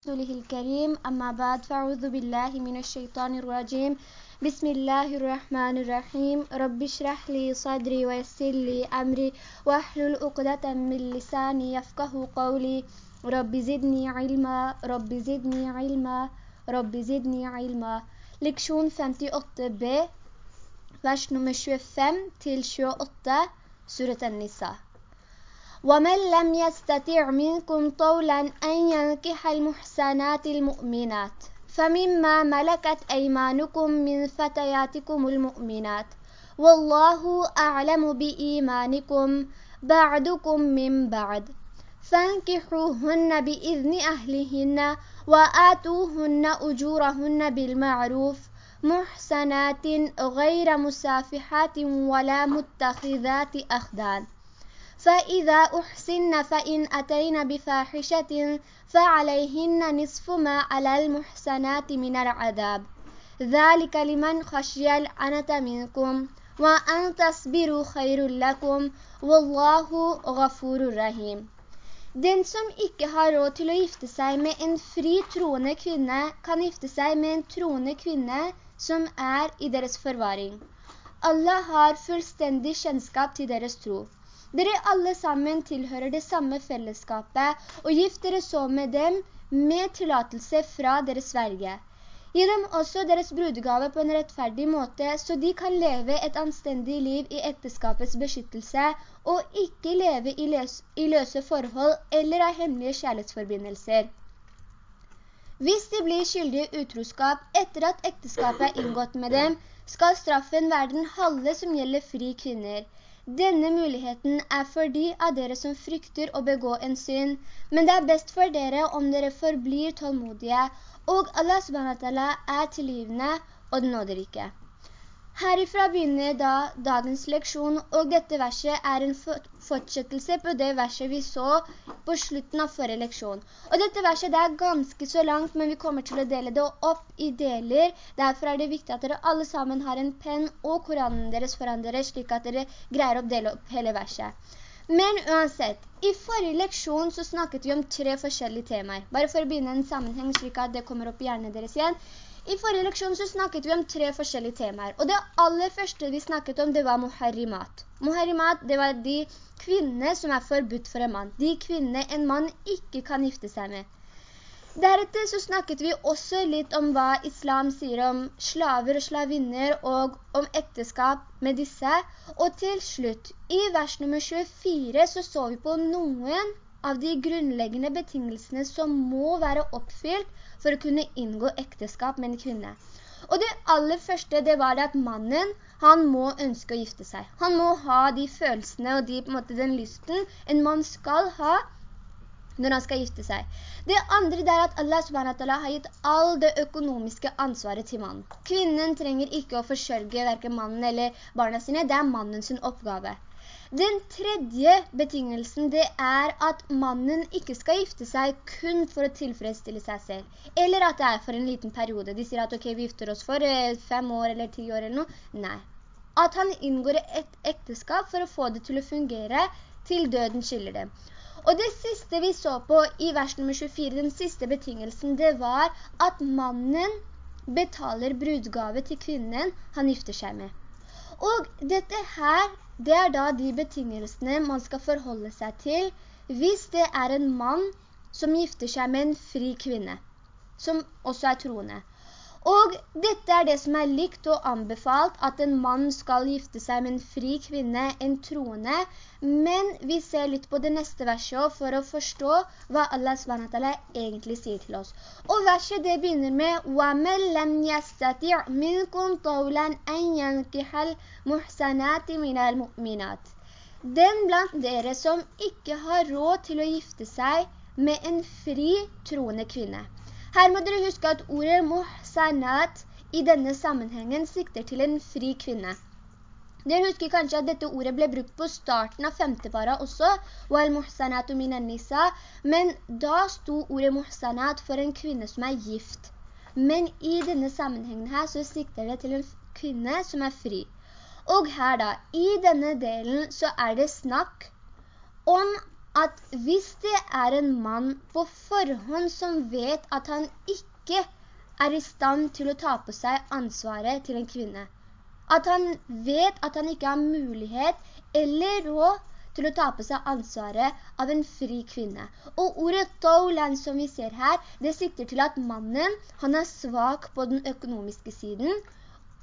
رسوله الكريم. أما بعد فأعوذ بالله من الشيطان الرجيم. بسم الله الرحمن الرحيم. رب اشرح لي صدري ويسر لي أمري. واحلل عقدة من لساني يفقه قولي. رب زدني علما. رب زدني علما. رب زدني علما. Leksjon 58b, vers nummer 25 til 28, surat an-Nisa. ومن لم يستطع منكم طولا أن ينكح المحسنات المؤمنات فمما ملكت أيمانكم من فتياتكم المؤمنات والله أعلم بإيمانكم بعدكم من بعد. فانكحوهن بإذن أهلهن وآتوهن أجورهن بالمعروف محسنات غير مسافحات ولا متخذات أخدان. فإذا أحسن فإن أتين بفاحشة فعليهن نصف ما على المحسنات من العذاب ذلك لمن خشي العنة منكم وأن تصبروا خير لكم والله غفور رحيم Den som ikke har råd til å gifte seg med en fri troende kvinne, kan gifte seg med en troende kvinne som er i deres forvaring. Allah har fullstendig kjennskap til deres tro. Dere alle sammen tilhører det samme fellesskapet, og gift dere så med dem med tillatelse fra deres verge. Gi dem også deres brudegave på en rettferdig måte, så de kan leve et anstendig liv i ekteskapets beskyttelse, og ikke leve i, løs i løse forhold eller av hemmelige kjærlighetsforbindelser. Hvis de blir skyldige utroskap etter at ekteskapet er inngått med dem, skal straffen være den halve som gjelder fri kvinner. Denne muligheten er for de av dere som frykter å begå en synd, men det er best for dere om dere forblir tålmodige, og Allah subhanahu er tilgivende og den nåderike. Herifra begynner da dagens leksjon, og dette verset er en fortsettelse på det verset vi så på slutten av forrige leksjon. Og dette verset det er ganske så langt, men vi kommer til å dele det opp i deler. Derfor er det viktig at dere alle sammen har en penn og koranen deres foran dere, slik at dere greier å dele opp hele verset. Men uansett, i forrige leksjon så snakket vi om tre forskjellige temaer. Bare for å begynne en sammenheng slik at det kommer opp i hjernen deres igjen. I forrige leksjon så snakket vi om tre forskjellige temaer, og det aller første vi snakket om det var muharrimat. Muharrimat det var de kvinner som er forbudt for en mann, de kvinner en mann ikke kan gifte seg med. Deretter så snakket vi også litt om hva islam sier om slaver og slavinner og om ekteskap med disse. Og til slutt, i vers nummer 24 så så vi på noen av de grunnleggende betingelsene som må være oppfylt for å kunne inngå ekteskap med en kvinne. Og det aller første, det var at mannen, han må ønske å gifte seg. Han må ha de følelsene og de, måte, den lysten en mann skal ha når han skal gifte seg. Det andre er at Allah subhanahu har gitt all det økonomiske ansvaret til mannen. Kvinnen trenger ikke å forsørge hverken mannen eller barna sine, det er mannens oppgave. Den tredje betingelsen det er at mannen ikke skal gifte seg kun for å tilfredsstille seg selv. Eller at det er for en liten periode. De sier at ok, vi gifter oss for eh, fem år eller ti år eller noe. Nei. At han inngår et ekteskap for å få det til å fungere til døden skiller det. Og det siste vi så på i vers nummer 24, den siste betingelsen, det var at mannen betaler brudgave til kvinnen han gifter seg med. Og dette her det er da de betingelsene man skal forholde seg til hvis det er en mann som gifter seg med en fri kvinne, som også er troende. Og dette er det som er likt og anbefalt, at en mann skal gifte seg med en fri kvinne, en troende, men vi ser litt på det neste verset for å forstå hva Allah SWT egentlig sier til oss. Og verset det begynner med وَمَنْ لَمْ يَسْتَطِعْ مِنْكُمْ طَوْلًا أَنْ يَنْكِحَ الْمُحْسَنَاتِ مِنَ الْمُؤْمِنَاتِ Den blant dere som ikke har råd til å gifte seg med en fri troende kvinne. Her må dere huske at ordet muhsanat i denne sammenhengen sikter til en fri kvinne. Dere husker kanskje at dette ordet ble brukt på starten av femte para også, men da sto ordet muhsanat for en kvinne som er gift. Men i denne sammenhengen her så sikter det til en kvinne som er fri. Og her da, i denne delen så er det snakk om at hvis det er en mann på forhånd som vet at han ikke er i stand til å ta på seg ansvaret til en kvinne, at han vet at han ikke har mulighet eller råd til å ta på seg ansvaret av en fri kvinne. Og ordet taulan som vi ser her, det sikter til at mannen, han er svak på den økonomiske siden,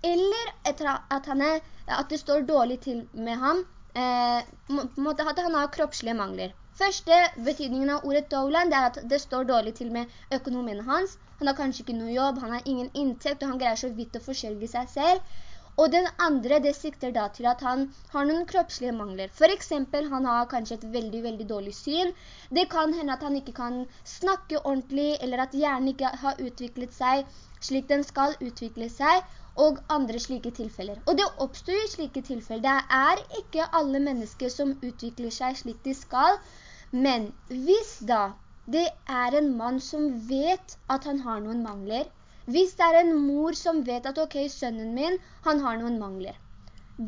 eller at, er, at det står dårlig til med ham, eh, at han har kroppslige mangler. Første betydningen av ordet Dowland er at det står dårlig til med økonomien hans. Han har kanskje ikke noe jobb, han har ingen inntekt, og han greier så vidt å forsørge seg selv. Og den andre, det sikter da til at han har noen kroppslige mangler. For eksempel, han har kanskje et veldig, veldig dårlig syn. Det kan hende at han ikke kan snakke ordentlig, eller at hjernen ikke har utviklet seg slik den skal utvikle seg, og andre slike tilfeller. Og det oppstår i slike tilfeller. Det er ikke alle mennesker som utvikler seg slik de skal, men hvis da det er en mann som vet at han har noen mangler, hvis det er en mor som vet at ok, sønnen min, han har noen mangler.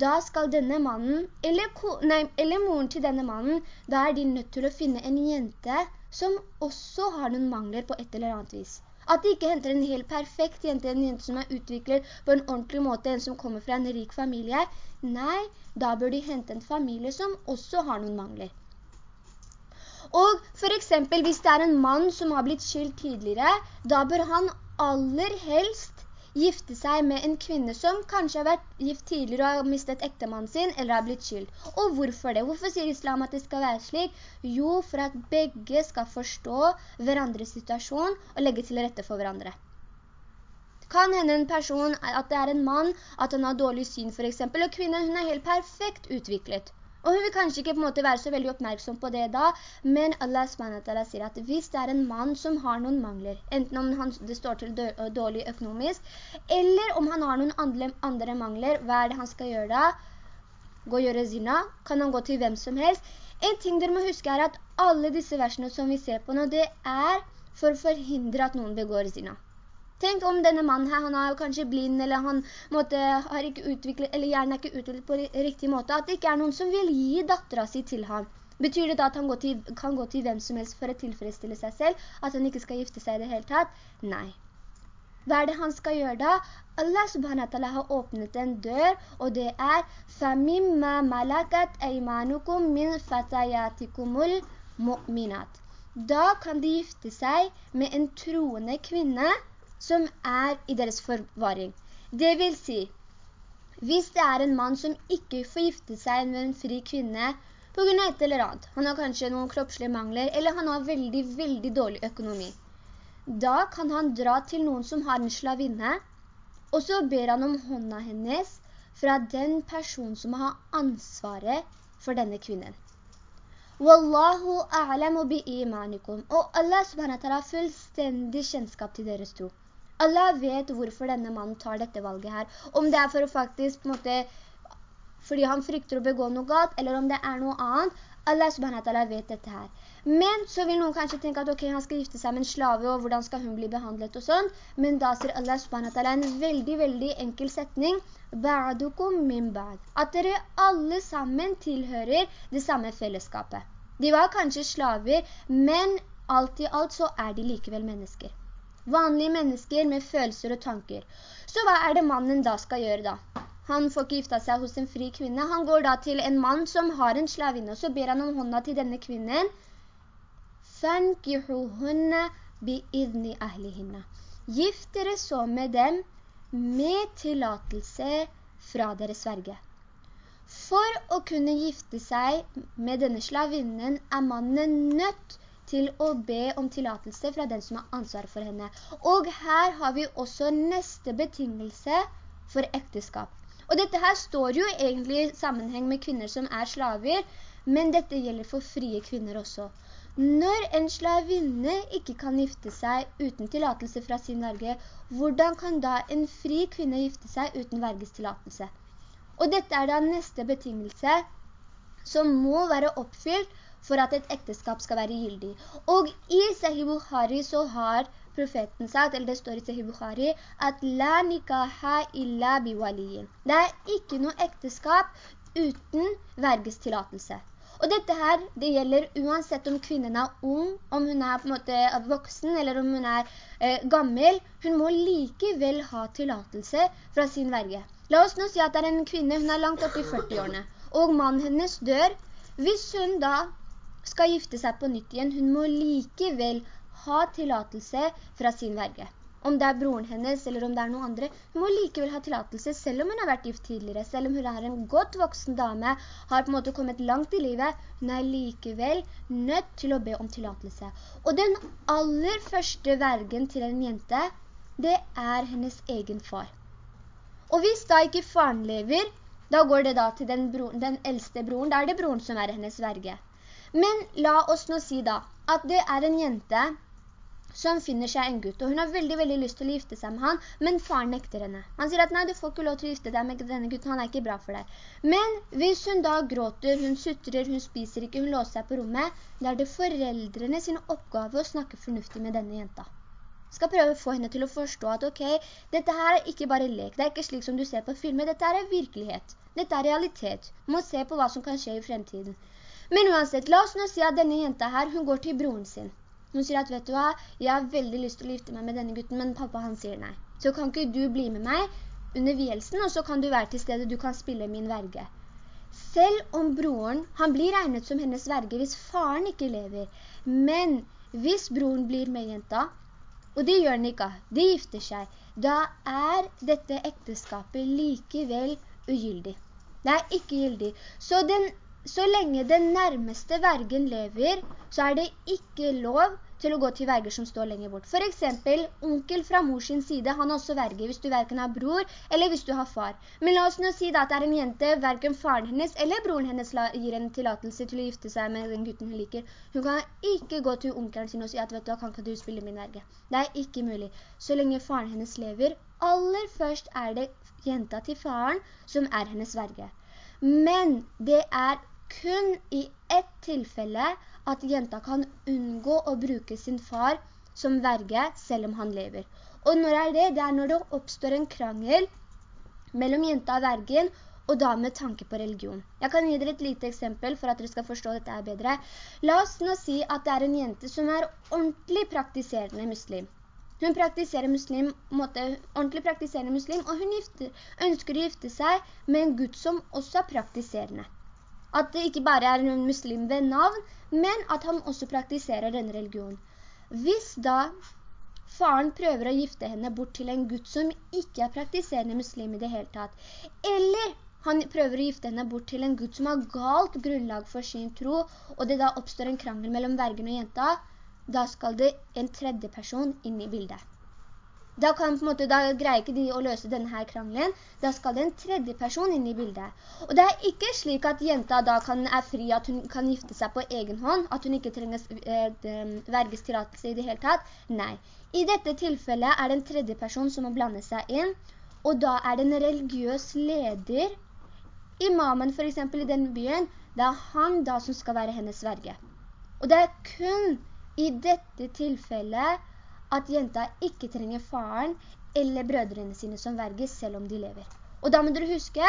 Da skal denne mannen, eller, nei, eller moren til denne mannen, da er de nødt til å finne en jente som også har noen mangler på et eller annet vis. At de ikke henter en helt perfekt jente, en jente som er utviklet på en ordentlig måte, en som kommer fra en rik familie. Nei, da bør de hente en familie som også har noen mangler. Og for eksempel, hvis det er en mann som har blitt skilt tidligere, da bør han aller helst gifte seg med en kvinne som kanskje har vært gift tidligere og har mistet ektemannen sin, eller har blitt skyld. Og hvorfor det? Hvorfor sier islam at det skal være slik? Jo, for at begge skal forstå hverandres situasjon og legge til rette for hverandre. Kan hende en person, at det er en mann, at han har dårlig syn for eksempel, og kvinnen hun er helt perfekt utviklet. Og hun vil kanskje ikke på en måte være så veldig oppmerksom på det da, men Allah SWT sier at hvis det er en mann som har noen mangler, enten om han, det står til dårlig økonomisk, eller om han har noen andre, andre mangler, hva er det han skal gjøre da? Gå og gjøre zina? Kan han gå til hvem som helst? En ting dere må huske er at alle disse versene som vi ser på nå, det er for å forhindre at noen begår zina. Tenk om denne mannen her, han er jo kanskje blind, eller han måtte, har ikke utviklet, eller hjernen er ikke utviklet på riktig måte, at det ikke er noen som vil gi datteren sin til ham. Betyr det da at han til, kan gå til hvem som helst for å tilfredsstille seg selv, at han ikke skal gifte seg i det hele tatt? Nei. Hva er det han skal gjøre da? Allah subhanahu wa ta'ala har åpnet en dør, og det er «Famimma malakat eimanukum min fatayatikumul mu'minat». Da kan de gifte seg med en troende kvinne, som er i deres forvaring. Det vil si, hvis det er en mann som ikke får gifte seg med en fri kvinne på grunn av et eller annet, han har kanskje noen kroppslige mangler, eller han har veldig, veldig dårlig økonomi, da kan han dra til noen som har en slavinne, og så ber han om hånda hennes fra den person som har ansvaret for denne kvinnen. Wallahu a'lamu bi imanikum. Og Allah subhanahu har fullstendig kjennskap til deres tro. Allah vet hvorfor denne mannen tar dette valget her. Om det er for å faktisk, på en måte, fordi han frykter å begå noe galt, eller om det er noe annet. Allah subhanahu vet dette her. Men så vil noen kanskje tenke at ok, han skal gifte seg med en slave, og hvordan skal hun bli behandlet og sånn. Men da sier Allah subhanahu en veldig, veldig enkel setning. Ba'dukum min ba'd. At dere alle sammen tilhører det samme fellesskapet. De var kanskje slaver, men alt i alt så er de likevel mennesker. Vanlige mennesker med følelser og tanker. Så hva er det mannen da skal gjøre da? Han får ikke gifta seg hos en fri kvinne. Han går da til en mann som har en slavinne, og så ber han om hånda til denne kvinnen. «Fankihuhunna bi-idni ahlihinna». Gift dere så med dem med tillatelse fra deres verge. For å kunne gifte seg med denne slavinnen er mannen nødt til å be om tillatelse fra den som har ansvar for henne. Og her har vi også neste betingelse for ekteskap. Og dette her står jo egentlig i sammenheng med kvinner som er slaver, men dette gjelder for frie kvinner også. Når en slavinne ikke kan gifte seg uten tillatelse fra sin verge, hvordan kan da en fri kvinne gifte seg uten verges tillatelse? Og dette er da neste betingelse som må være oppfylt for at et ekteskap skal være gyldig. Og i Sahih Bukhari så har profeten sagt, eller det står i Sahih Bukhari, at «La nikaha illa biwaliyin». Det er ikke noe ekteskap uten verges tillatelse. Og dette her, det gjelder uansett om kvinnen er ung, om hun er på en måte voksen, eller om hun er eh, gammel. Hun må likevel ha tillatelse fra sin verge. La oss nå si at det er en kvinne, hun er langt opp i 40-årene, og mannen hennes dør. Hvis hun da skal gifte seg på nytt igjen, hun må likevel ha tillatelse fra sin verge om det er broren hennes eller om det er noen andre, hun må likevel ha tillatelse selv om hun har vært gift tidligere, selv om hun er en godt voksen dame, har på en måte kommet langt i livet, hun er likevel nødt til å be om tillatelse. Og den aller første vergen til en jente, det er hennes egen far. Og hvis da ikke faren lever, da går det da til den, broren, den eldste broren, da er det broren som er hennes verge. Men la oss nå si da, at det er en jente som finner seg en gutt, og hun har veldig, veldig lyst til å gifte seg med han, men faren nekter henne. Han sier at nei, du får ikke lov til å gifte deg med denne gutten, han er ikke bra for deg. Men hvis hun da gråter, hun sutrer, hun spiser ikke, hun låser seg på rommet, da er det foreldrene sin oppgave å snakke fornuftig med denne jenta. Skal prøve å få henne til å forstå at ok, dette her er ikke bare lek, det er ikke slik som du ser på filmer, dette er virkelighet, dette er realitet. Du må se på hva som kan skje i fremtiden. Men uansett, la oss nå si at denne jenta her, hun går til broren sin. Hun sier at, vet du hva, jeg har veldig lyst til å gifte meg med denne gutten, men pappa han sier nei. Så kan ikke du bli med meg under vielsen, og så kan du være til stedet, du kan spille min verge. Selv om broren, han blir regnet som hennes verge hvis faren ikke lever. Men hvis broren blir med jenta, og det gjør han ikke, de gifter seg, da er dette ekteskapet likevel ugyldig. Det er ikke gyldig. Så den så lenge den nærmeste vergen lever, så er det ikke lov til å gå til verger som står lenger bort. For eksempel, onkel fra mors side, han er også verger hvis du hverken har bror eller hvis du har far. Men la oss nå si at det er en jente, hverken faren hennes eller broren hennes gir en tilatelse til å gifte seg med den gutten hun liker. Hun kan ikke gå til onkelen sin og si at, vet du, kan ikke du spille min verge? Det er ikke mulig. Så lenge faren hennes lever, aller først er det jenta til faren som er hennes verge. Men det er kun i ett tilfelle at jenta kan unngå å bruke sin far som verge selv om han lever. Og når er det? Det er når det oppstår en krangel mellom jenta og vergen, og da med tanke på religion. Jeg kan gi dere et lite eksempel for at dere skal forstå dette bedre. La oss nå si at det er en jente som er ordentlig praktiserende muslim. Hun praktiserer muslim, måte, ordentlig praktiserende muslim, og hun gifte, ønsker å gifte seg med en gutt som også er praktiserende. At det ikke bare er en muslim ved navn, men at han også praktiserer denne religionen. Hvis da faren prøver å gifte henne bort til en gutt som ikke er praktiserende muslim i det hele tatt, eller han prøver å gifte henne bort til en gutt som har galt grunnlag for sin tro, og det da oppstår en krangel mellom vergen og jenta, da skal det en tredje person inn i bildet. Da, kan, måte, da, greier ikke de å løse denne her krangelen. Da skal det en tredje person inn i bildet. Og det er ikke slik at jenta da kan, er fri, at hun kan gifte seg på egen hånd, at hun ikke trenger eh, verges tillatelse i det hele tatt. Nei. I dette tilfellet er det en tredje person som må blande seg inn, og da er det en religiøs leder, imamen for eksempel i den byen, det er han da som skal være hennes verge. Og det er kun i dette tilfellet at jenta ikke trenger faren eller brødrene sine som verger selv om de lever. Og da må dere huske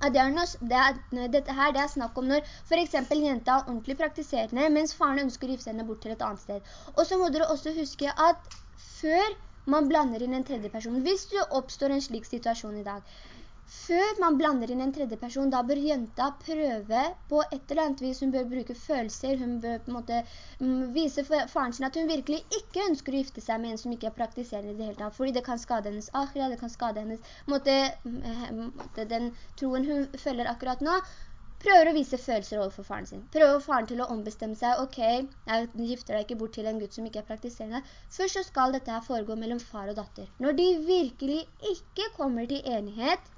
at det noe, det er, dette her det er snakk om når for eksempel jenta er ordentlig praktiserende, mens faren ønsker å gifte henne bort til et annet sted. Og så må dere også huske at før man blander inn en tredje person, hvis det oppstår en slik situasjon i dag, før man blander inn en tredje person, da bør jenta prøve på et eller annet vis, hun bør bruke følelser, hun bør på en måte mm, vise faren sin at hun virkelig ikke ønsker å gifte seg med en som ikke er praktiserende i det hele tatt, fordi det kan skade hennes akhira, det kan skade hennes måte, mm, måte, den troen hun følger akkurat nå, prøver å vise følelser overfor faren sin. Prøver faren til å ombestemme seg, ok, jeg gifter deg ikke bort til en gutt som ikke er praktiserende. Først så skal dette her foregå mellom far og datter. Når de virkelig ikke kommer til enighet,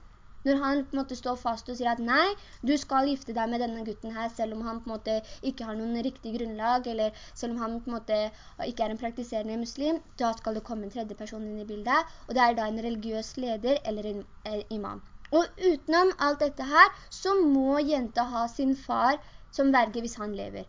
når han på en måte står fast og sier at nei, du skal gifte deg med denne gutten her, selv om han på en måte ikke har noen riktig grunnlag, eller selv om han på en måte ikke er en praktiserende muslim, da skal det komme en tredje person inn i bildet, og det er da en religiøs leder eller en eh, imam. Og utenom alt dette her, så må jenta ha sin far som verge hvis han lever.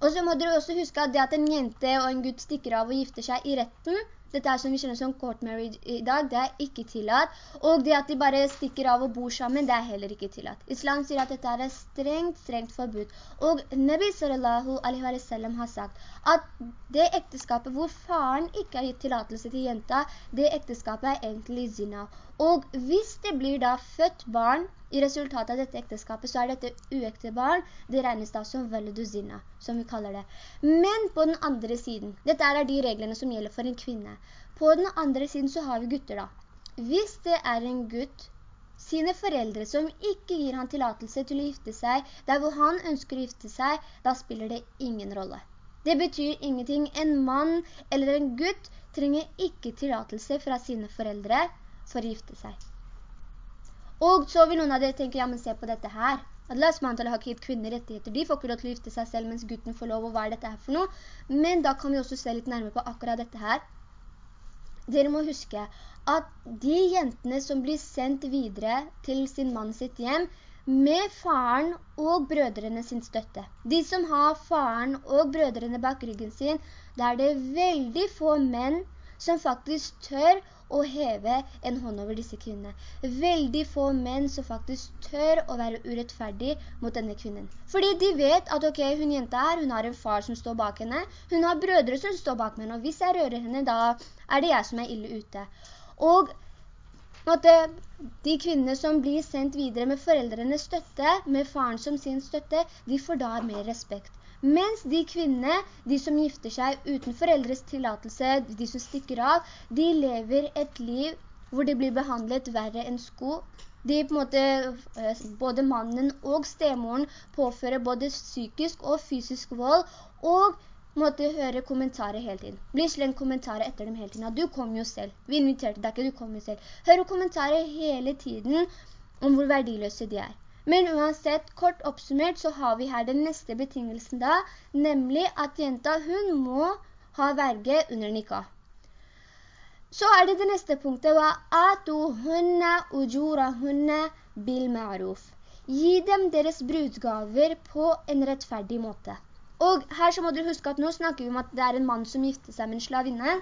Og så må dere også huske at det at en jente og en gutt stikker av og gifter seg i retten, Dette er som vi kjenner som court marriage i dag, det er ikke tillatt. Og det at de bare stikker av og bor sammen, det er heller ikke tillatt. Islam sier at dette er strengt, strengt forbudt. Og Nabi sallallahu alaihi wa sallam har sagt at det ekteskapet hvor faren ikke har gitt tillatelse til jenta, det ekteskapet er egentlig zina. Og hvis det blir da født barn i resultatet av dette ekteskapet, så er dette uekte barn, det regnes da som veleduzina, som vi kaller det. Men på den andre siden, dette er de reglene som gjelder for en kvinne. På den andre siden så har vi gutter da. Hvis det er en gutt, sine foreldre som ikke gir han tilatelse til å gifte seg, der hvor han ønsker å gifte seg, da spiller det ingen rolle. Det betyr ingenting. En mann eller en gutt trenger ikke tilatelse fra sine foreldre for å gifte seg. Og så vil noen av dere tenke, ja, men se på dette her. Allah SWT har ikke gitt kvinner rettigheter. De får ikke lov til å gifte seg selv, mens gutten får lov, og hva er dette her for noe? Men da kan vi også se litt nærmere på akkurat dette her. Dere må huske at de jentene som blir sendt videre til sin mann sitt hjem, med faren og brødrene sin støtte. De som har faren og brødrene bak ryggen sin, da er det veldig få menn som faktisk tør å heve en hånd over disse kvinnene. Veldig få menn som faktisk tør å være urettferdig mot denne kvinnen. Fordi de vet at ok, hun jenta her, hun har en far som står bak henne, hun har brødre som står bak henne, og hvis jeg rører henne, da er det jeg som er ille ute. Og måtte, de kvinnene som blir sendt videre med foreldrenes støtte, med faren som sin støtte, de får da mer respekt. Mens de kvinnene, de som gifter seg uten foreldres tillatelse, de som stikker av, de lever et liv hvor de blir behandlet verre enn sko. De på en måte, eh, både mannen og stemoren påfører både psykisk og fysisk vold, og måtte høre kommentarer hele tiden. Blir slengt kommentarer etter dem hele tiden. Du kom jo selv. Vi inviterte deg ikke, du kom jo selv. Høre kommentarer hele tiden om hvor verdiløse de er. Men uansett, kort oppsummert så har vi her den neste betingelsen da, nemlig at jenta hun må ha verget under nikka. Så er det det neste punktet, atu hunne ujora hunne bilmearof. Gi dem deres brudgaver på en rettferdig måte. Og her så må dere huske at nå snakker vi om at det er en mann som gifter seg med en slavinne.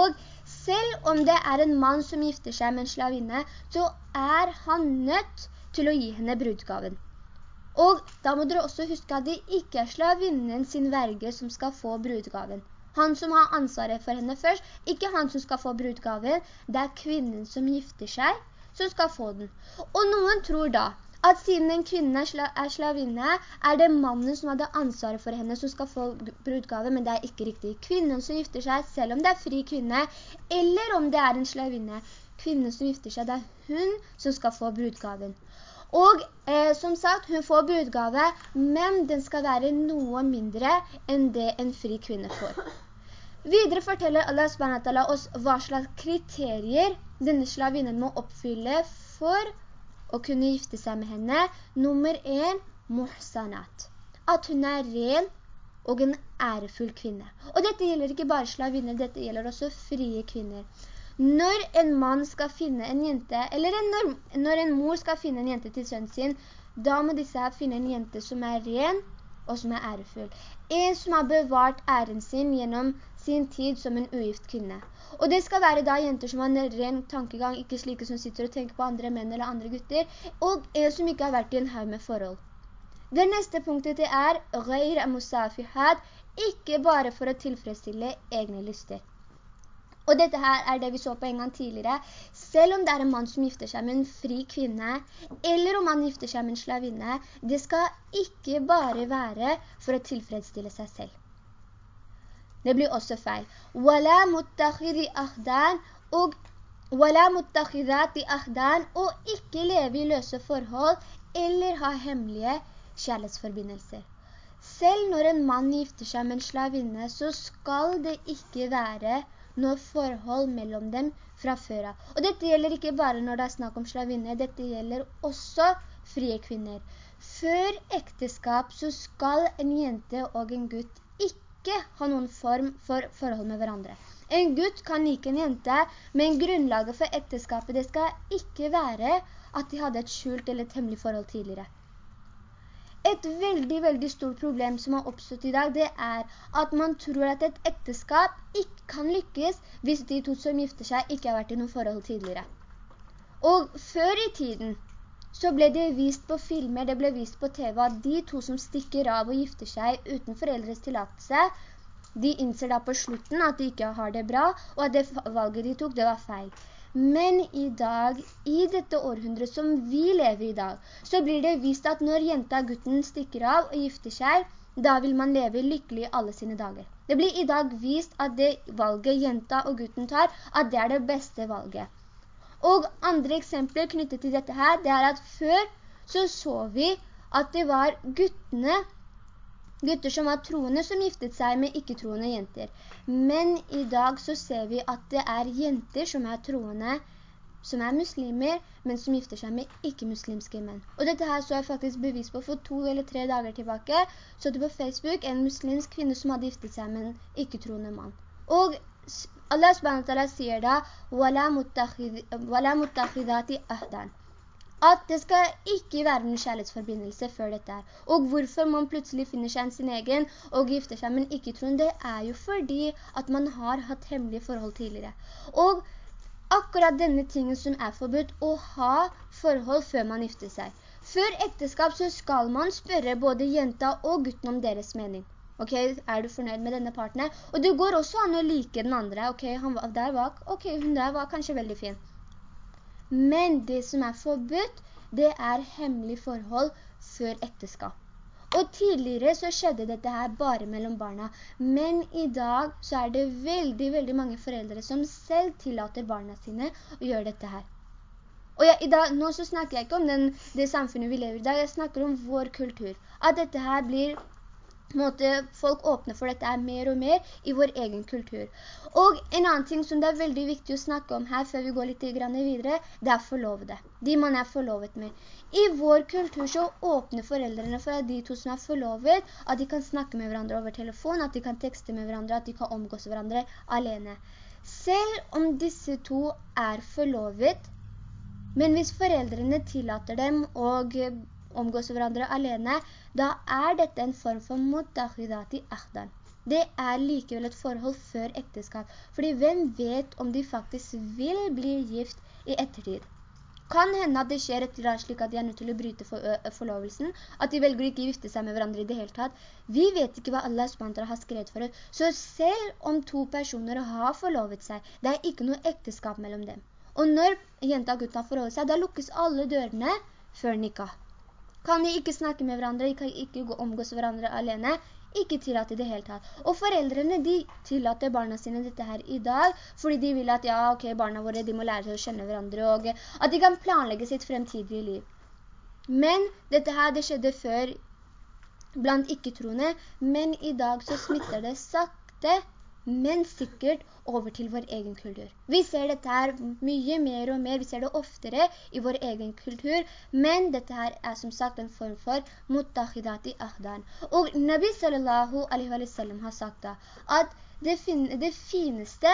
Og selv om det er en mann som gifter seg med en slavinne, så er han nødt til å gi henne brudgaven. Og da må dere også huske at det ikke er slavinnen sin verge som skal få brudgaven. Han som har ansvaret for henne først, ikke han som skal få brudgaven, det er kvinnen som gifter seg som skal få den. Og noen tror da at siden en kvinne er slavinne, er det mannen som hadde ansvaret for henne som skal få brudgave, men det er ikke riktig. Kvinnen som gifter seg, selv om det er fri kvinne, eller om det er en slavinne, kvinnen som gifter seg, det er hun som skal få brudgaven. Og eh, som sagt, hun får budgave, men den skal være noe mindre enn det en fri kvinne får. Videre forteller Allah SWT oss hva slags kriterier denne slavinnen må oppfylle for å kunne gifte seg med henne. Nummer 1, muhsanat. At hun er ren og en ærefull kvinne. Og dette gjelder ikke bare slavinner, dette gjelder også frie kvinner. Når en mann skal finne en jente, eller en, når, når en mor skal finne en jente til sønnen sin, da må disse finne en jente som er ren og som er ærefull. En som har bevart æren sin gjennom sin tid som en ugift kvinne. Og det skal være da jenter som har en ren tankegang, ikke slike som sitter og tenker på andre menn eller andre gutter, og en som ikke har vært i en haug med forhold. Det neste punktet det er «Gheir musafihad», ikke bare for å tilfredsstille egne lyster. Og dette her er det vi så på en gang tidligere. Selv om det er en mann som gifter seg med en fri kvinne, eller om han gifter seg med en slavinne, det skal ikke bare være for å tilfredsstille seg selv. Det blir også feil. «Wala muttakhidi ahdan» og «Wala muttakhidati ahdan» og ikke leve i løse forhold eller ha hemmelige kjærlighetsforbindelser. Selv når en mann gifter seg med en slavinne, så skal det ikke være noe forhold mellom dem fra før. Og dette gjelder ikke bare når det er snakk om slavinner, dette gjelder også frie kvinner. Før ekteskap så skal en jente og en gutt ikke ha noen form for forhold med hverandre. En gutt kan like en jente, men grunnlaget for ekteskapet det skal ikke være at de hadde et skjult eller et hemmelig forhold tidligere. Et veldig, veldig stort problem som har oppstått i dag, det er at man tror at et ekteskap ikke kan lykkes hvis de to som gifter seg ikke har vært i noen forhold tidligere. Og før i tiden så ble det vist på filmer, det ble vist på TV, at de to som stikker av og gifter seg uten foreldres tillatelse, de innser da på slutten at de ikke har det bra, og at det valget de tok, det var feil. Men i dag, i dette århundret som vi lever i dag, så blir det vist at når jenta og gutten stikker av og gifter seg, da vil man leve lykkelig alle sine dager. Det blir i dag vist at det valget jenta og gutten tar, at det er det beste valget. Og andre eksempler knyttet til dette her, det er at før så så vi at det var guttene gutter som var troende som giftet seg med ikke-troende jenter. Men i dag så ser vi at det er jenter som er troende, som er muslimer, men som gifter seg med ikke-muslimske menn. Og dette her så jeg faktisk bevis på for to eller tre dager tilbake, så det på Facebook en muslimsk kvinne som hadde giftet seg med en ikke-troende mann. Og Allah sier da, «Wala muttakhidati ahdan» at det skal ikke være en kjærlighetsforbindelse før dette er. Og hvorfor man plutselig finner seg en sin egen og gifter seg, men ikke tror det er jo fordi at man har hatt hemmelige forhold tidligere. Og akkurat denne tingen som er forbudt, å ha forhold før man gifter seg. Før ekteskap så skal man spørre både jenta og gutten om deres mening. Ok, er du fornøyd med denne partene? Og det går også an å like den andre. Ok, han var, der var, ok, hun der var kanskje veldig fin. Men det som er forbudt, det er hemmelig forhold før ekteskap. Og tidligere så skjedde dette her bare mellom barna. Men i dag så er det veldig, veldig mange foreldre som selv tillater barna sine å gjøre dette her. Og ja, dag, nå så snakker jeg ikke om den, det samfunnet vi lever i dag, jeg snakker om vår kultur. At dette her blir folk åpner for dette er mer og mer i vår egen kultur. Og en annen ting som det er veldig viktig å snakke om her før vi går litt videre, det er forlovede. De man er forlovet med. I vår kultur så åpner foreldrene for at de to som er forlovet, at de kan snakke med hverandre over telefon, at de kan tekste med hverandre, at de kan omgås hverandre alene. Selv om disse to er forlovet, men hvis foreldrene tillater dem og omgås hverandre alene, da er dette en form for mutakhidati ahdan. Det er likevel et forhold før ekteskap, fordi hvem vet om de faktisk vil bli gift i ettertid? Kan hende at det skjer et eller slik at de er nødt til å bryte for, forlovelsen, at de velger ikke å gifte seg med hverandre i det hele tatt. Vi vet ikke hva Allah SWT har skrevet for oss, så selv om to personer har forlovet seg, det er ikke noe ekteskap mellom dem. Og når jenta og gutta forholder seg, da lukkes alle dørene før nikah. Kan de ikke snakke med hverandre, de kan ikke omgås hverandre alene, ikke tillate det helt tatt. Og foreldrene, de tillater barna sine dette her i dag, fordi de vil at, ja, ok, barna våre, de må lære seg å kjenne hverandre, og at de kan planlegge sitt fremtidige liv. Men dette her, det skjedde før blant ikke-troende, men i dag så smitter det sakte, men sikkert over til vår egen kultur. Vi ser dette her mye mer og mer, vi ser det oftere i vår egen kultur, men dette her er som sagt en form for mutakhidati ahdan. Og Nabi sallallahu alaihi wa sallam har sagt da, at det, fin det fineste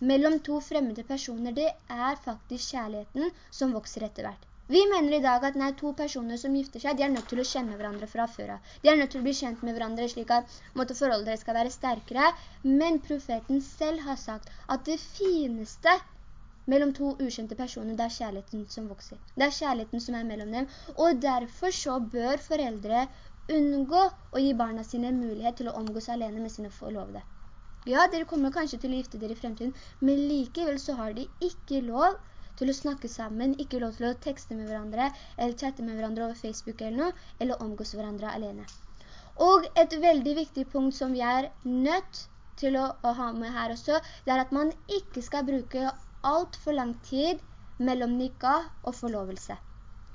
mellom to fremmede personer, det er faktisk kjærligheten som vokser etter hvert. Vi mener i dag at nei, to personer som gifter seg, de er nødt til å kjenne hverandre fra før. De er nødt til å bli kjent med hverandre slik at måtte forholdet deres skal være sterkere. Men profeten selv har sagt at det fineste mellom to ukjente personer, det er kjærligheten som vokser. Det er kjærligheten som er mellom dem. Og derfor så bør foreldre unngå å gi barna sine mulighet til å omgås alene med sine forlovede. Ja, dere kommer kanskje til å gifte dere i fremtiden, men likevel så har de ikke lov til å snakke sammen, ikke lov til å tekste med hverandre, eller chatte med hverandre over Facebook eller noe, eller omgås hverandre alene. Og et veldig viktig punkt som vi er nødt til å, å ha med her også, det er at man ikke skal bruke alt for lang tid mellom nikah og forlovelse.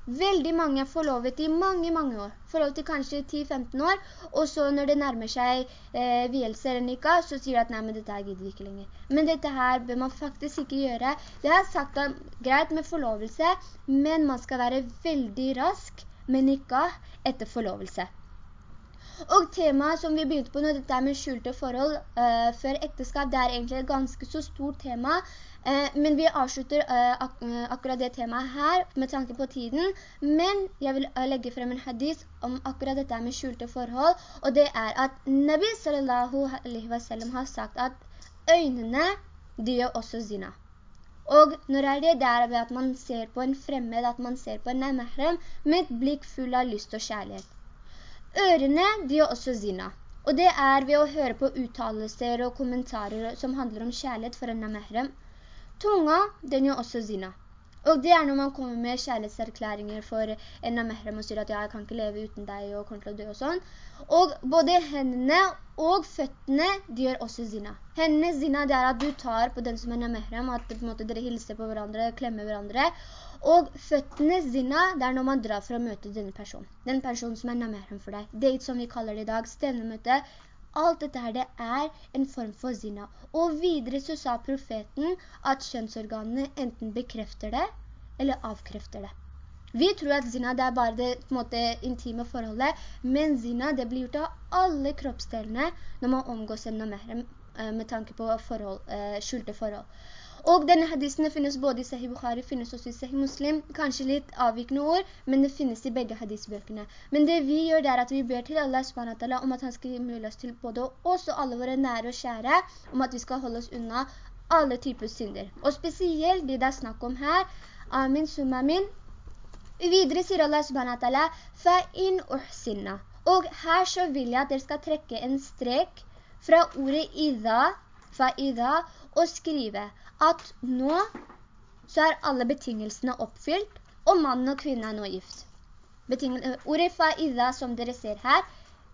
Veldig mange er forlovet i mange, mange år. Forlovet i kanskje 10-15 år, og så når det nærmer seg eh, vielse eller nikah, så sier de at nei, men dette her gidder vi ikke lenger. Men dette her bør man faktisk ikke gjøre. Det er sagt at greit med forlovelse, men man skal være veldig rask med nikah etter forlovelse. Og temaet som vi begynte på nå, dette med skjulte forhold uh, før ekteskap, det er egentlig et ganske så stort tema, uh, men vi avslutter uh, ak akkurat det temaet her med tanke på tiden. Men jeg vil legge frem en hadith om akkurat dette med skjulte forhold, og det er at Nabi sallallahu alaihi wa sallam har sagt at øynene, de gjør også zina. Og når er det? Det er ved at man ser på en fremmed, at man ser på en nærmere med et blikk full av lyst og kjærlighet. Ørene, de er også zina. Og det er ved å høre på uttalelser og kommentarer som handler om kjærlighet for en mehrem. Tunga, den gjør også zina. Og det er når man kommer med kjærlighetserklæringer for en mehrem og sier at ja, jeg kan ikke leve uten deg og kommer til å dø og sånn. Og både hendene og føttene, de gjør også zina. Hendene zina, det er at du tar på den som er mehrem, at måte, dere hilser på hverandre, klemmer hverandre. Og føttene zina, det er når man drar for å møte denne personen. Den personen som er namerhem for deg. Date som vi kaller det i dag, stevnemøte. Alt dette her, det er en form for zina. Og videre så sa profeten at kjønnsorganene enten bekrefter det, eller avkrefter det. Vi tror at zina det er bare det måte, intime forholdet, men zina det blir gjort av alle kroppsdelene når man omgås en namerhem eh, med tanke på forhold, eh, skjulte forhold. Og denne hadisen finnes både i Sahih Bukhari, finnes også i Sahih Muslim, kanskje litt avvikende ord, men det finnes i begge hadisbøkene. Men det vi gjør det er at vi ber til Allah SWT om at han skal mulig oss til både oss og alle våre nære og kjære, om at vi skal holde oss unna alle typer synder. Og spesielt det det er snakk om her, amin summa min. Videre sier Allah SWT, fa'in uhsinna. Og her så vil jeg at dere skal trekke en strek fra ordet idha, fa og skrive at nå så er alle betingelsene oppfylt, og mann og kvinne er nå gift. Betingel Ordet fa'idha som dere ser her,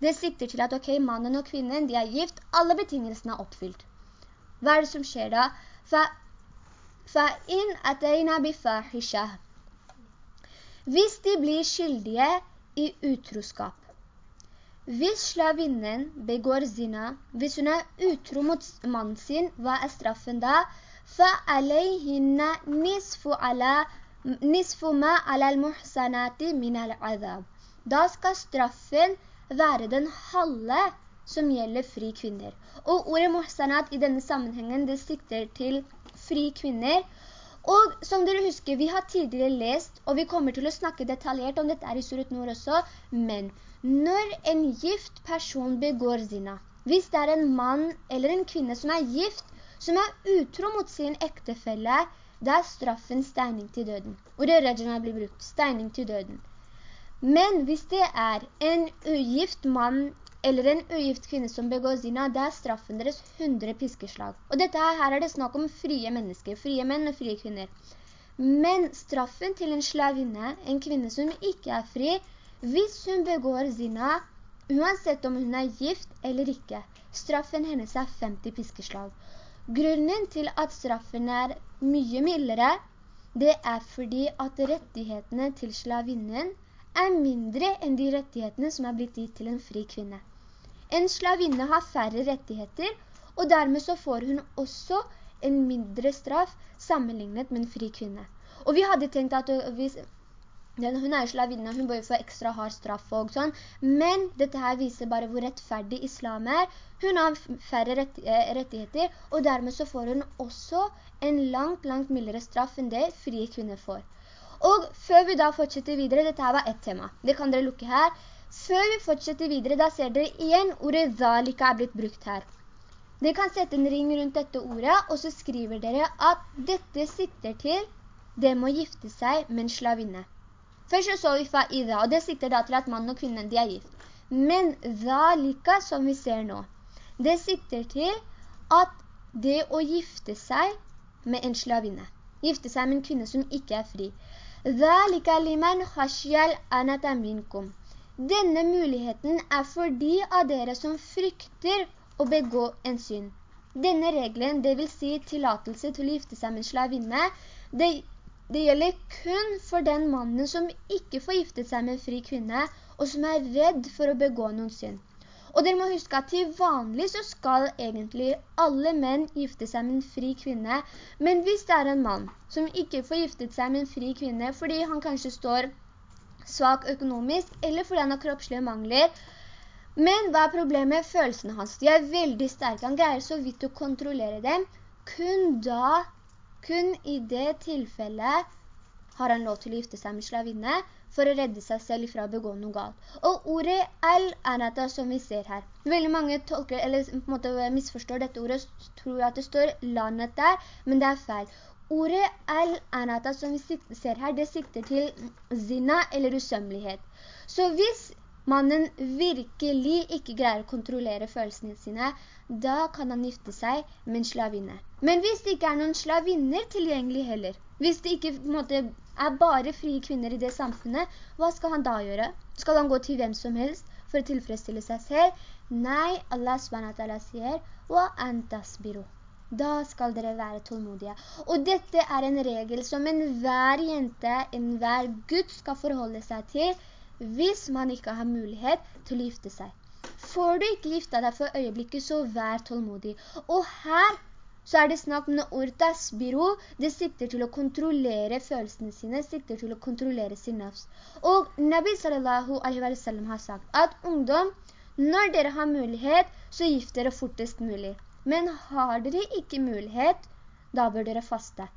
det sikter til at ok, mannen og kvinnen, de er gift, alle betingelsene er oppfylt. Hva er det som skjer da? Fa'in atayna bifahisha. Hvis de blir skyldige i utroskap, hvis slavinnen begår zina, hvis hun er utro mot mannen sin, hva er straffen da? فعليهن نصف على نصف ما على المحسنات من العذاب. Da skal straffen være den halve som gjelder fri kvinner. Og ordet muhsanat i denne sammenhengen, det sikter til fri kvinner. Og som dere husker, vi har tidligere lest, og vi kommer til å snakke detaljert om dette er i Surat Nord også, men når en gift person begår zina, hvis det er en mann eller en kvinne som er gift, som er utro mot sin ektefelle, det er straffen steining til døden. Ordet rajana blir brukt, steining til døden. Men hvis det er en ugift mann eller en ugift kvinne som begår zina, det er straffen deres 100 piskeslag. Og dette her er det snakk om frie mennesker, frie menn og frie kvinner. Men straffen til en slavinne, en kvinne som ikke er fri, hvis hun begår zina, uansett om hun er gift eller ikke, straffen hennes er 50 piskeslag. Grunnen til at straffen er mye mildere, det er fordi at rettighetene til slavinnen er mindre enn de rettighetene som er blitt gitt til en fri kvinne. En slavinne har færre rettigheter, og dermed så får hun også en mindre straff sammenlignet med en fri kvinne. Og vi hadde tenkt at hvis hun er jo slavinne, hun bør jo få ekstra hard straff og sånn. Men dette her viser bare hvor rettferdig islam er. Hun har færre eh, rettigheter, og dermed så får hun også en langt, langt mildere straff enn det frie kvinner får. Og før vi da fortsetter videre, dette her var ett tema. Det kan dere lukke her. Før vi fortsetter videre, da ser dere igjen ordet «zalika» er blitt brukt her. Dere kan sette en ring rundt dette ordet, og så skriver dere at dette sikter til det må gifte seg med en slavinne. Først så vi fa'idha, og det sikter da til at mann og kvinne de er gift. Men zalika, som vi ser nå, det sikter til at det å gifte seg med en slavinne, gifte seg med en kvinne som ikke er fri, Zalika liman khashyal anata minkum. Denne muligheten er for de av dere som frykter å begå en synd. Denne regelen, det vil si tillatelse til å gifte seg med en slavinne, det det gjelder kun for den mannen som ikke får giftet seg med en fri kvinne, og som er redd for å begå noen synd. Og dere må huske at til vanlig så skal egentlig alle menn gifte seg med en fri kvinne, men hvis det er en mann som ikke får giftet seg med en fri kvinne fordi han kanskje står svak økonomisk, eller fordi han har kroppslige mangler, Men hva er problemet? Følelsene hans. De er veldig sterke. Han greier så vidt å kontrollere dem. Kun da, kun i det tilfellet, har han lov til å gifte seg med slavinne for å redde seg selv fra å begå noe galt. Og ordet al-anata som vi ser her. Veldig mange tolker, eller på en måte misforstår dette ordet, tror at det står lanet der, men det er feil. Ordet al-anata som vi ser her, det sikter til zina eller usømmelighet. Så hvis mannen virkelig ikke greier å kontrollere følelsene sine, da kan han gifte seg med en slavinne. Men hvis det ikke er noen slavinner tilgjengelig heller, hvis det ikke måte, er bare frie kvinner i det samfunnet, hva skal han da gjøre? Skal han gå til hvem som helst for å tilfredsstille seg selv? Nei, Allah SWT sier, «Wa antasbiru». Da skal dere være tålmodige. Og dette er en regel som enhver jente, enhver gutt skal forholde seg til, hvis man ikke har mulighet til å gifte seg. Får du ikke gifte deg for øyeblikket, så vær tålmodig. Og her så er det snakk om ord tasbiro, det sikter til å kontrollere følelsene sine, sikter til å kontrollere sin nafs. Og Nabi sallallahu alaihi wa sallam har sagt at ungdom, når dere har mulighet, så gift dere fortest mulig. Men har dere ikke mulighet, da bør dere faste.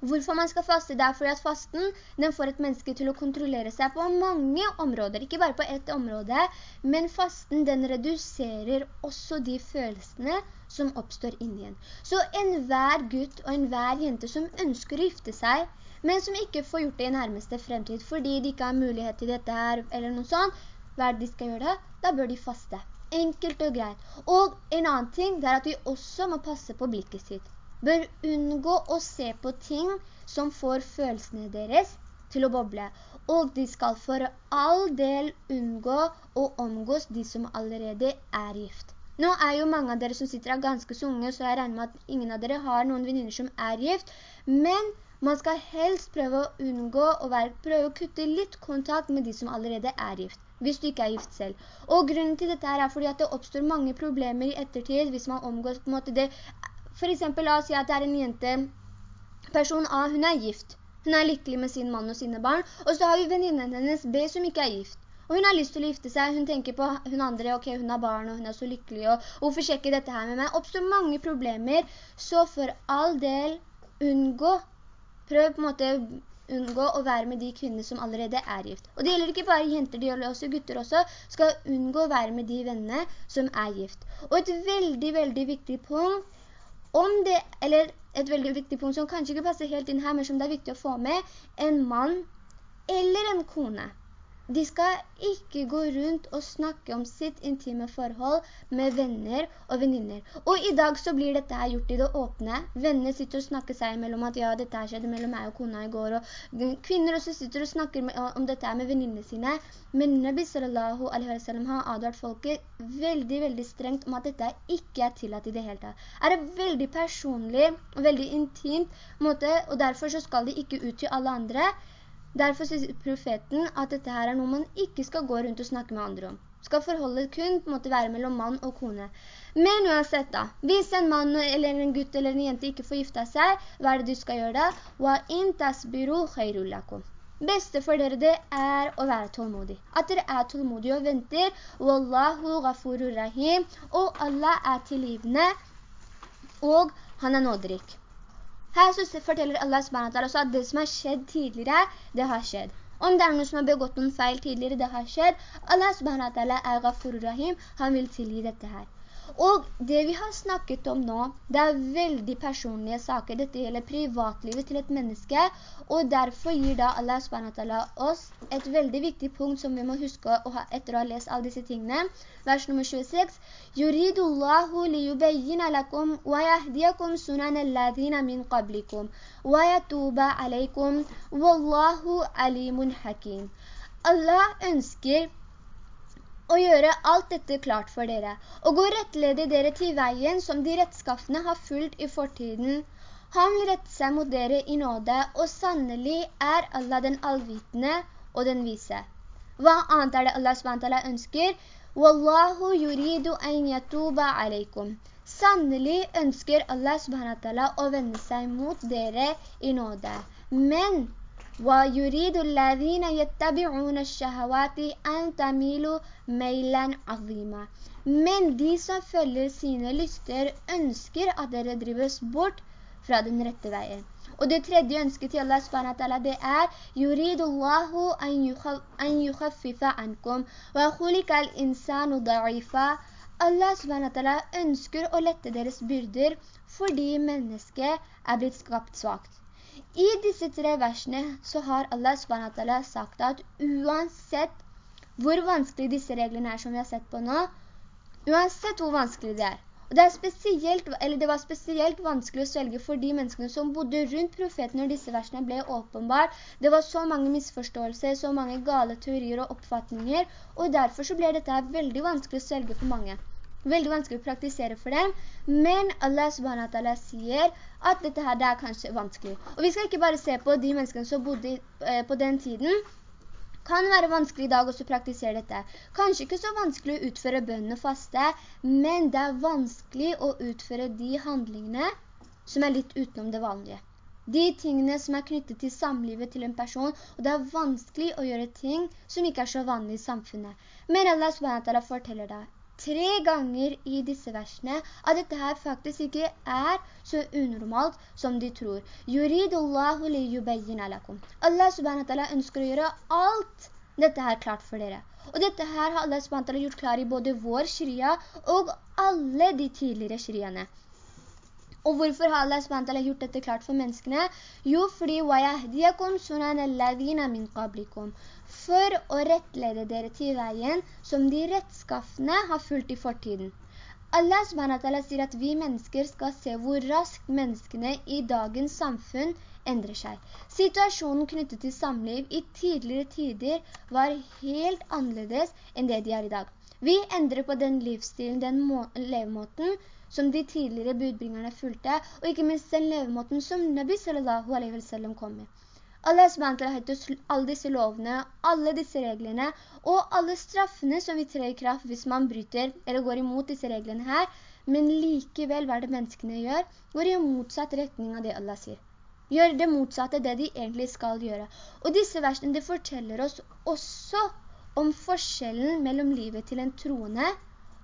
Hvorfor man skal faste? Det er fordi at fasten får et menneske til å kontrollere seg på mange områder, ikke bare på ett område, men fasten den reduserer også de følelsene som oppstår inni en. Så enhver gutt og enhver jente som ønsker å gifte seg, men som ikke får gjort det i nærmeste fremtid, fordi de ikke har mulighet til dette her, eller noe sånt, hva de skal gjøre det? Da bør de faste. Enkelt og greit. Og en annen ting, det er at vi også må passe på blikket sitt. Bør unngå å se på ting som får følelsene deres til å boble. Og de skal for all del unngå å omgås de som allerede er gift. Nå er jo mange av dere som sitter her ganske sunge, så jeg regner med at ingen av dere har noen venninner som er gift. Men man skal helst prøve å unngå være, prøve å kutte litt kontakt med de som allerede er gift hvis du ikke er gift selv. Og grunnen til dette er fordi at det oppstår mange problemer i ettertid hvis man omgås på en måte det. For eksempel, la oss si at det er en jente, person A, hun er gift. Hun er lykkelig med sin mann og sine barn, og så har vi venninnen hennes B som ikke er gift. Og hun har lyst til å gifte seg, hun tenker på hun andre, ok, hun har barn og hun er så lykkelig, og hvorfor sjekker dette her med meg? Oppstår mange problemer, så for all del unngå, prøv på en måte unngå å være med de kvinner som allerede er gift. Og det gjelder ikke bare jenter, det gjelder også gutter også, skal unngå å være med de vennene som er gift. Og et veldig, veldig viktig punkt, om det, eller et veldig viktig punkt som kanskje ikke passer helt inn her, men som det er viktig å få med, en mann eller en kone de skal ikke gå rundt og snakke om sitt intime forhold med venner og venninner. Og i dag så blir dette her gjort i det åpne. Venner sitter og snakker seg imellom at ja, dette her skjedde mellom meg og kona i går. Og kvinner også sitter og snakker om dette her med venninnene sine. Men Nabi sallallahu alaihi wa sallam har advart folket veldig, veldig strengt om at dette ikke er tillatt i det hele tatt. Er det veldig personlig og veldig intimt måte, og derfor så skal det ikke ut til alle andre. Derfor sier profeten at dette her er noe man ikke skal gå rundt og snakke med andre om. Skal forholdet kun måte være mellom mann og kone. Men uansett da, hvis en mann eller en gutt eller en jente ikke får gifta seg, hva er det du skal gjøre da? «Wa in tasbiru khairullakum». Beste for dere det er å være tålmodig. At dere er tålmodige og venter. Wallahu ghafurur rahim. Og Allah er tilgivende, og han er nåderik. Her så forteller Allah SWT også at det som har skjedd tidligere, det har skjedd. Om det er noen som har begått noen feil tidligere, det har skjedd. Allah SWT er Ghafur Rahim, han vil tilgi dette her. Og det vi har snakket om nå, det er veldig personlige saker. Dette gjelder privatlivet til et menneske, og derfor gir da Allah SWT oss et veldig viktig punkt som vi må huske å ha etter å ha lest alle disse tingene. Vers nummer 26. «Yuridullahu liyubayyina lakum wa yahdiakum sunan alladhina min qablikum wa yatuba alaikum wallahu alimun hakim». Allah ønsker å gjøre alt dette klart for dere, og gå rettledig dere til veien som de rettskaffene har fulgt i fortiden. Han vil rette seg mot dere i nåde, og sannelig er Allah den allvitende og den vise. Hva annet er det Allah SWT ønsker? Wallahu yuridu an yatuba alaikum. Sannelig ønsker Allah SWT å vende seg mot dere i nåde. Men وَيُرِيدُ الَّذِينَ يَتَّبِعُونَ الشَّهَوَاتِ أَن تَمِيلُوا مَيْلًا عَظِيمًا Men de som følger sine lyster ønsker at dere drives bort fra den rette veien. Og det tredje ønsket til Allah subhanahu det er يُرِيدُ اللَّهُ أَن يُخَفِّفَ عَنْكُمْ وَخُلِكَ الْإِنسَانُ ضَعِيفًا Allah subhanahu ønsker å lette deres byrder fordi mennesket er blitt skapt svagt. I disse tre versene så har Allah SWT sagt at uansett hvor vanskelig disse reglene er som vi har sett på nå, uansett hvor vanskelig det er, og det, det, var spesielt vanskelig å svelge for de menneskene som bodde rundt profeten når disse versene ble åpenbart. Det var så mange misforståelser, så mange gale teorier og oppfatninger, og derfor så ble dette veldig vanskelig å svelge for mange veldig vanskelig å praktisere for dem, men Allah subhanahu sier at dette her det er kanskje vanskelig. Og vi skal ikke bare se på de menneskene som bodde eh, på den tiden, kan være vanskelig i dag også praktisere dette. Kanskje ikke så vanskelig å utføre bønn og faste, men det er vanskelig å utføre de handlingene som er litt utenom det vanlige. De tingene som er knyttet til samlivet til en person, og det er vanskelig å gjøre ting som ikke er så vanlige i samfunnet. Men Allah SWT forteller deg tre ganger i disse versene at dette her faktisk ikke er så unormalt som de tror. Yuridullahu li yubayyina lakum. Allah subhanahu wa ta'ala ønsker å gjøre alt dette her klart for dere. Og dette her har Allah subhanahu wa ta'ala gjort klar i både vår sharia og alle de tidligere shariaene. Og hvorfor har Allah SWT gjort dette klart for menneskene? Jo, fordi وَيَهْدِيَكُمْ سُنَانَ الَّذِينَ مِنْ قَبْلِكُمْ For å rettlede dere til veien som de rettskaffene har fulgt i fortiden. Allah SWT sier at vi mennesker skal se hvor raskt menneskene i dagens samfunn endrer seg. Situasjonen knyttet til samliv i tidligere tider var helt annerledes enn det de er i dag. Vi endrer på den livsstilen, den levemåten som de tidligere budbringerne fulgte, og ikke minst den levemåten som Nabi sallallahu alaihi wa sallam kom med. Allah SWT har høyt alle disse lovene, alle disse reglene, og alle straffene som vi trer i kraft hvis man bryter eller går imot disse reglene her, men likevel hva det menneskene gjør, går i motsatt retning av det Allah sier. Gjør det motsatte det de egentlig skal gjøre. Og disse versene forteller oss også om forskjellen mellom livet til en troende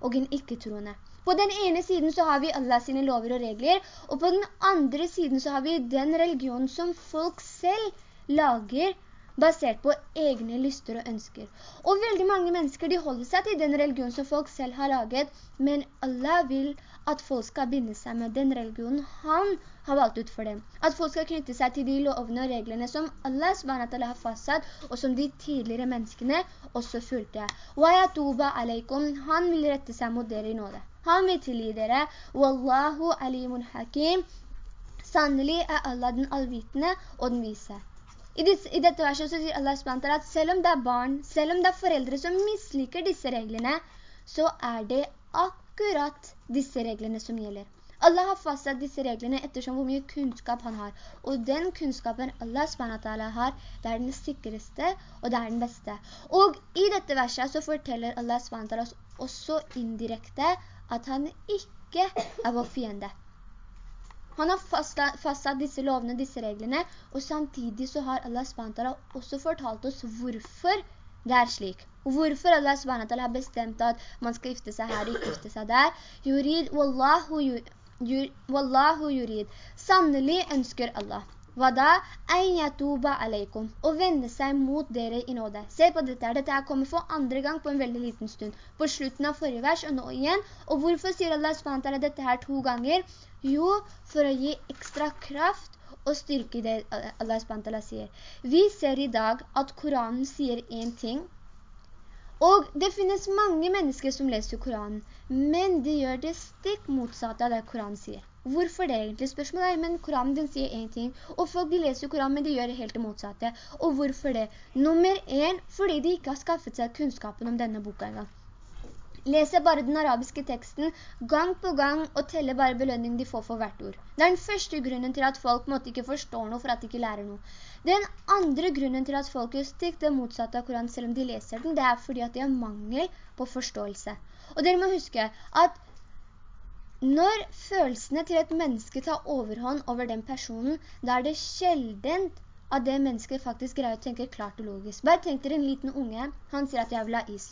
og en ikke-troende. På den ene siden så har vi Allah sine lover og regler, og på den andre siden så har vi den religion som folk selv lager basert på egne lyster og ønsker. Og veldig mange mennesker de holder seg til den religion som folk selv har laget, men Allah vil at folk skal binde seg med den religion han har valgt ut for dem. At folk skal knytte seg til de lovene og reglene som Allah SWT har fastsatt, og som de tidligere menneskene også fulgte. «Wa yatuba alaikum» Han vil rette seg mot dere i nåde. Han vil tilgi dere. «Wallahu alimun hakim». Sannelig er Allah den allvitende og den vise. I, disse, I, dette verset så sier Allah SWT at selv om det er barn, selv om det er foreldre som misliker disse reglene, så er det akkurat disse reglene som gjelder. Allah har fastsatt disse reglene ettersom hvor mye kunnskap han har. Og den kunnskapen Allah SWT har, det er den sikreste, og det er den beste. Og i dette verset så forteller Allah SWT oss også indirekte at han ikke er vår fiende. Han har fastsatt disse lovene, disse reglene, og samtidig så har Allah SWT også fortalt oss hvorfor det er slik. Hvorfor Allah SWT har bestemt at man skal gifte seg her og ikke gifte seg der. Yurid, wallahu, wallahu jurid. Sannelig ønsker Allah. Hva da? Enyatuba aleikum. Å vende seg mot dere i nåde. Se på dette her. Dette her kommer for andre gang på en veldig liten stund. På slutten av forrige vers og nå igjen. Og hvorfor sier Allah SWT dette her to ganger? Jo, for å gi ekstra kraft og styrke det Allah SWT sier. Vi ser i dag at Koranen sier en ting, og det finnes mange mennesker som leser Koranen, men de gjør det stikk motsatt av det Koranen sier. Hvorfor det egentlig? Spørsmålet er, men Koranen den sier en ting, og folk de leser jo Koranen, men de gjør det helt det motsatte. Og hvorfor det? Nummer en, fordi de ikke har skaffet seg kunnskapen om denne boka engang. Leser bare den arabiske teksten gang på gang og teller bare belønning de får for hvert ord. Det er den første grunnen til at folk måtte ikke forstå noe for at de ikke lærer noe. Den andre grunnen til at folk gjør stikk det motsatte av Koranen selv om de leser den, det er fordi at de har mangel på forståelse. Og dere må huske at når følelsene til et menneske tar overhånd over den personen, da er det sjeldent at det mennesket faktisk greier å tenke klart og logisk. Bare tenk dere en liten unge, han sier at jeg vil ha is.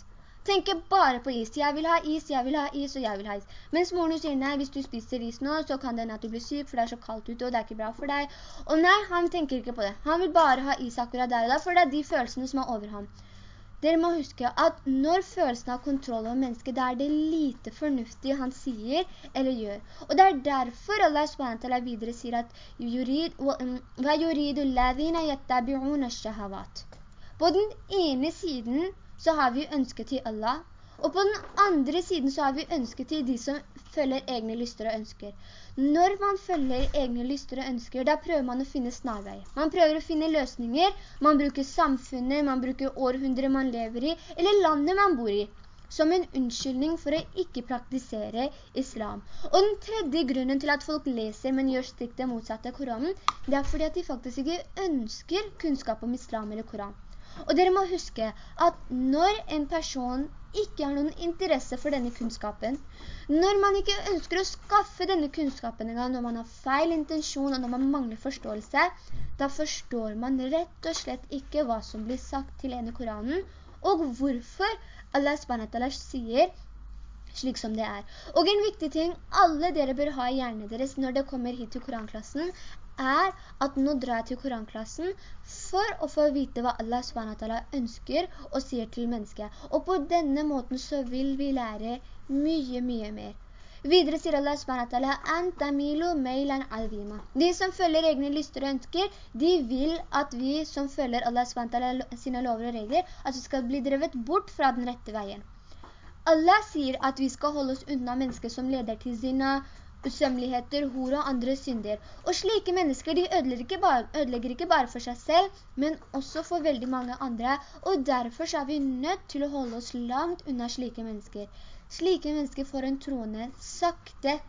Tenker bare på is. Jeg vil ha is, jeg vil ha is, og jeg vil ha is. Mens moren sier, nei, hvis du spiser is nå, så kan det hende at du blir syk, for det er så kaldt ute, og det er ikke bra for deg. Og nei, han tenker ikke på det. Han vil bare ha is akkurat der og da, for det er de følelsene som er over ham. Dere må huske at når følelsen av kontroll over mennesket, da er det lite fornuftig han sier eller gjør. Og det er derfor Allah SWT videre sier at «Hva yuridu ladhina yattabi'una shahavat». På den ene siden så har vi ønsket til Allah, og på den andre siden så har vi ønsket til de som følger egne lyster og ønsker. Når man følger egne lyster og ønsker, da prøver man å finne snarvei. Man prøver å finne løsninger, man bruker samfunnet, man bruker århundre man lever i, eller landet man bor i som en unnskyldning for å ikke praktisere islam. Og den tredje grunnen til at folk leser, men gjør stikk det motsatte av Koranen, det er fordi at de faktisk ikke ønsker kunnskap om islam eller Koran. Og dere må huske at når en person ikke har noen interesse for denne kunnskapen, når man ikke ønsker å skaffe denne kunnskapen engang, når man har feil intensjon og når man mangler forståelse, da forstår man rett og slett ikke hva som blir sagt til en i Koranen, og hvorfor Allah SWT sier slik som det er. Og en viktig ting alle dere bør ha i hjernen deres når det kommer hit til koranklassen, er at nå drar jeg til koranklassen for å få vite hva Allah SWT ønsker og sier til mennesket. Og på denne måten så vil vi lære mye, mye mer. Videre sier Allah SWT, «Antamilu meilan alvima». De som følger egne lyster og ønsker, de vil at vi som følger Allah SWT sine lover og regler, at vi skal bli drevet bort fra den rette veien. Allah sier at vi skal holde oss unna mennesker som leder til zina, usømmeligheter, hor og andre synder. Og slike mennesker, de ødelegger ikke, bare, ødelegger ikke bare for seg selv, men også for veldig mange andre. Og derfor er vi nødt til å holde oss langt unna slike mennesker. Slike mennesker får en troende sakte,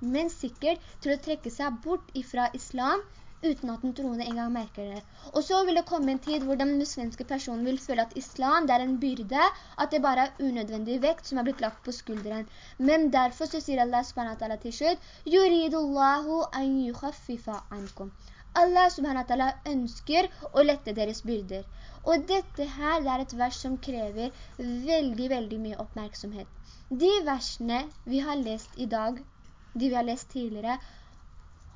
men sikkert til å trekke seg bort ifra islam, uten at den troende engang merker det. Og så vil det komme en tid hvor den muslimske personen vil føle at islam det er en byrde, at det bare er unødvendig vekt som er blitt lagt på skulderen. Men derfor så sier Allah subhanahu til slutt, «Yuridullahu an yukhaffifa ankum». Allah subhanahu ønsker å lette deres byrder. Og dette her det er et vers som krever veldig, veldig mye oppmerksomhet. De versene vi har lest i dag, de vi har lest tidligere,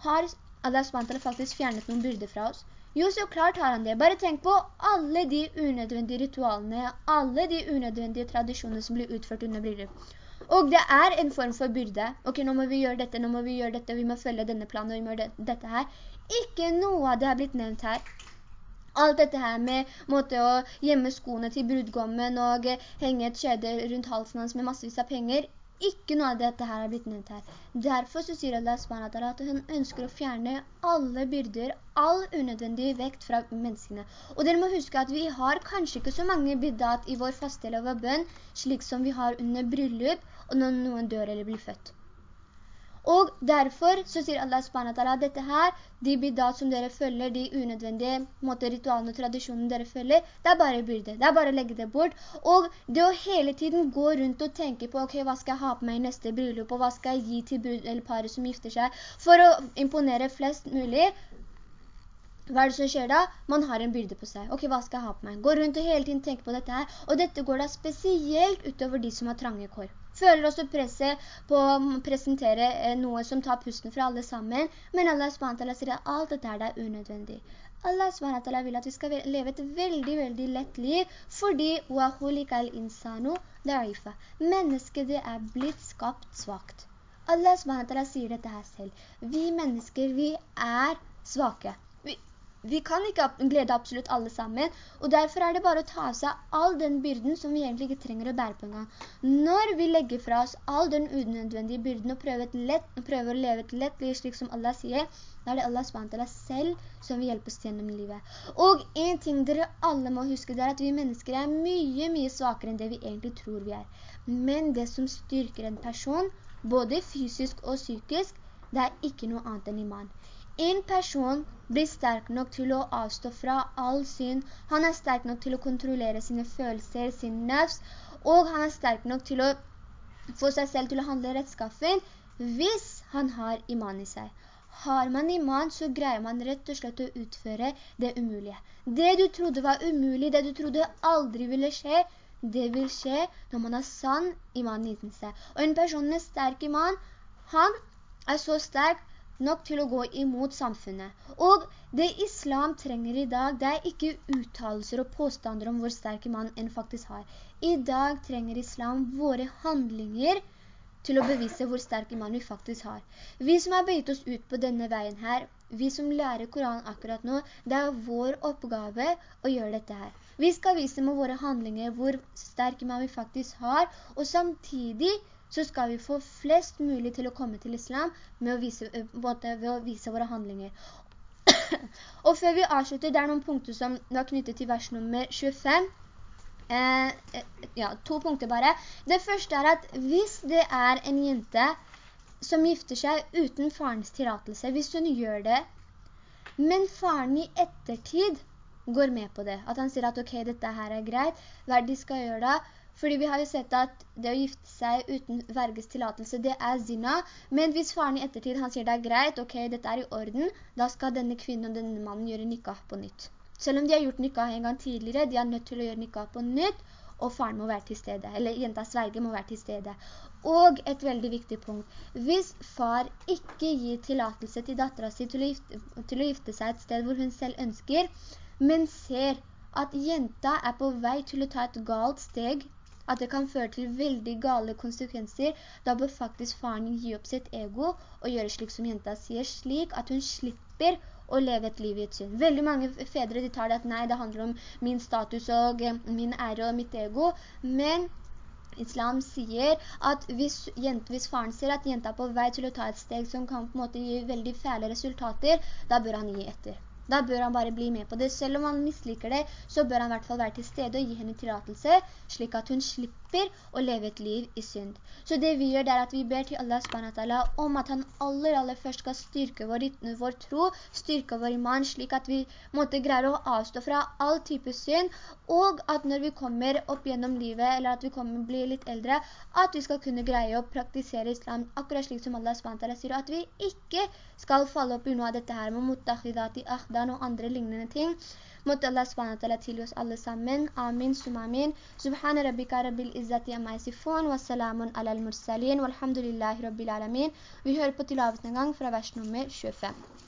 har Allah SWT faktisk fjernet noen byrder fra oss? Jo, så klart har han det. Bare tenk på alle de unødvendige ritualene, alle de unødvendige tradisjonene som blir utført under bryllup. Og det er en form for byrde. Ok, nå må vi gjøre dette, nå må vi gjøre dette, vi må følge denne planen, vi må gjøre dette her. Ikke noe av det har blitt nevnt her. Alt dette her med måte å gjemme skoene til brudgommen og henge et kjede rundt halsen hans med massevis av penger, ikke noe av dette her er blitt nevnt her. Derfor så sier Allah SWT at hun ønsker å fjerne alle byrder, all unødvendig vekt fra menneskene. Og dere må huske at vi har kanskje ikke så mange bidat i vår faste eller vår bønn, slik som vi har under bryllup og når noen dør eller blir født. Og derfor så sier Allah at dette her, de bidat som dere følger, de unødvendige måte, ritualene og tradisjonene dere følger, det er bare byrde. Det er bare å legge det bort. Og det å hele tiden gå rundt og tenke på, ok, hva skal jeg ha på meg i neste bryllup, og hva skal jeg gi til brud eller paret som gifter seg, for å imponere flest mulig, hva er det som skjer da? Man har en byrde på seg. Ok, hva skal jeg ha på meg? Gå rundt og hele tiden tenke på dette her. Og dette går da spesielt utover de som har trange kår føler også presset på å presentere eh, noe som tar pusten fra alle sammen, men Allah SWT sier at alt dette er unødvendig. Allah SWT vil at vi skal leve et veldig, veldig lett liv, fordi Mennesket det er blitt skapt svagt. Allah SWT sier dette her selv. Vi mennesker, vi er svake vi kan ikke glede absolutt alle sammen, og derfor er det bare å ta av seg all den byrden som vi egentlig ikke trenger å bære på en gang. Når vi legger fra oss all den unødvendige byrden og prøver, lett, prøver å leve et lett liv slik som Allah sier, da er det Allah SWT selv som vil hjelpe oss gjennom livet. Og en ting dere alle må huske, det er at vi mennesker er mye, mye svakere enn det vi egentlig tror vi er. Men det som styrker en person, både fysisk og psykisk, det er ikke noe annet enn iman. En person blir sterk nok til å avstå fra all synd. Han er sterk nok til å kontrollere sine følelser, sin nøvs, og han er sterk nok til å få seg selv til å handle rettskaffen hvis han har iman i seg. har man iman, så greier man rett og slett å utføre det umulige. Det du trodde var umulig, det du trodde aldri ville skje, det vil skje når man har sann iman i seg. Og en person med sterk iman, han er så sterk nok til å gå imot samfunnet. Og det islam trenger i dag, det er ikke uttalelser og påstander om hvor sterk man en faktisk har. I dag trenger islam våre handlinger til å bevise hvor sterk man vi faktisk har. Vi som har bøyt oss ut på denne veien her, vi som lærer Koran akkurat nå, det er vår oppgave å gjøre dette her. Vi skal vise med våre handlinger hvor sterk man vi faktisk har, og samtidig så skal vi få flest mulig til å komme til islam med å vise, eh, ved å vise våre handlinger. og før vi avslutter, det er noen punkter som var knyttet til vers nummer 25, Eh, eh, ja, to punkter bare. Det første er at hvis det er en jente som gifter seg uten farens tilatelse, hvis hun gjør det, men faren i ettertid går med på det, at han sier at ok, dette her er greit, hva de skal gjøre da? Fordi vi har jo sett at det å gifte seg uten verges tilatelse, det er zina. Men hvis faren i ettertid han sier det er greit, ok, dette er i orden, da skal denne kvinnen og denne mannen gjøre nikah på nytt. Selv om de har gjort nikah en gang tidligere, de er nødt til å gjøre nikah på nytt, og faren må være til stede, eller jenta verge må være til stede. Og et veldig viktig punkt, hvis far ikke gir tilatelse til datteren sin til å, gifte, til å gifte seg et sted hvor hun selv ønsker, men ser at jenta er på vei til å ta et galt steg, at det kan føre til veldig gale konsekvenser, da bør faktisk faren gi opp sitt ego og gjøre slik som jenta sier, slik at hun slipper å leve et liv i et synd. Veldig mange fedre de tar det at nei, det handler om min status og eh, min ære og mitt ego, men Islam sier at hvis, jent, hvis faren sier at jenta er på vei til å ta et steg som kan på en måte gi veldig fæle resultater, da bør han gi etter. Da bør han bare bli med på det. Selv om han misliker det, så bør han i hvert fall være til stede og gi henne tilatelse, slik at hun slipper å leve et liv i synd. Så det vi gjør det er at vi ber til Allah SWT om at han aller, aller først skal styrke vår, vår tro, styrke vår iman, slik at vi måtte greie å avstå fra all type synd, og at når vi kommer opp gjennom livet, eller at vi kommer bli litt eldre, at vi skal kunne greie å praktisere islam akkurat slik som Allah SWT sier, at vi ikke skal falle opp i noe av dette her med mutakhidati akhda, Ramadan og andre lignende ting. Måtte Allah SWT tilgi oss alle sammen. Amin, sum amin. Subhane rabbika rabbil izzati amma yasifun, wa salamun ala al-mursalin, walhamdulillahi rabbil alamin. Vi hører på tilavelsen en gang fra vers nummer 25.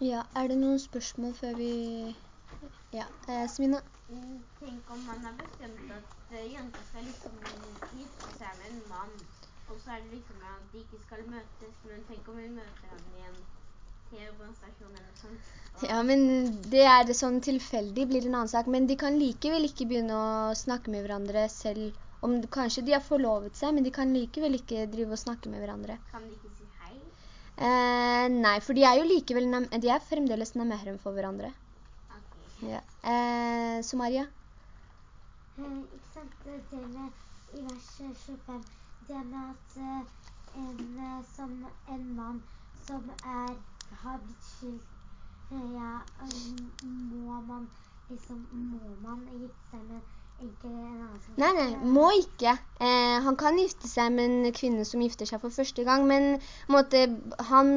Ja, er det noen spørsmål før vi... Ja, eh, Smina? Mm, tenk om man har bestemt at eh, jenter skal liksom gifte seg med en mann, og så er det liksom at de ikke skal møtes, men tenk om vi møter ham igjen. Ja, men det er det sånn tilfeldig, blir det en annen sak. Men de kan likevel ikke begynne å snakke med hverandre selv. Om, kanskje de har forlovet seg, men de kan likevel ikke drive og snakke med hverandre. Kan de ikke si hei? Eh, nei, for de er jo likevel, de er fremdeles namehrem for hverandre. Ja. Eh, Somaria? Eh, ikke sant, det med i vers 25, det med at eh, en, eh, som, en mann som er, blitt skilt, eh, ja, må man, liksom, må man gifte seg med ikke en annen som... Nei, nei, må ikke. Eh, han kan gifte seg med en kvinne som gifter seg for første gang, men måte, han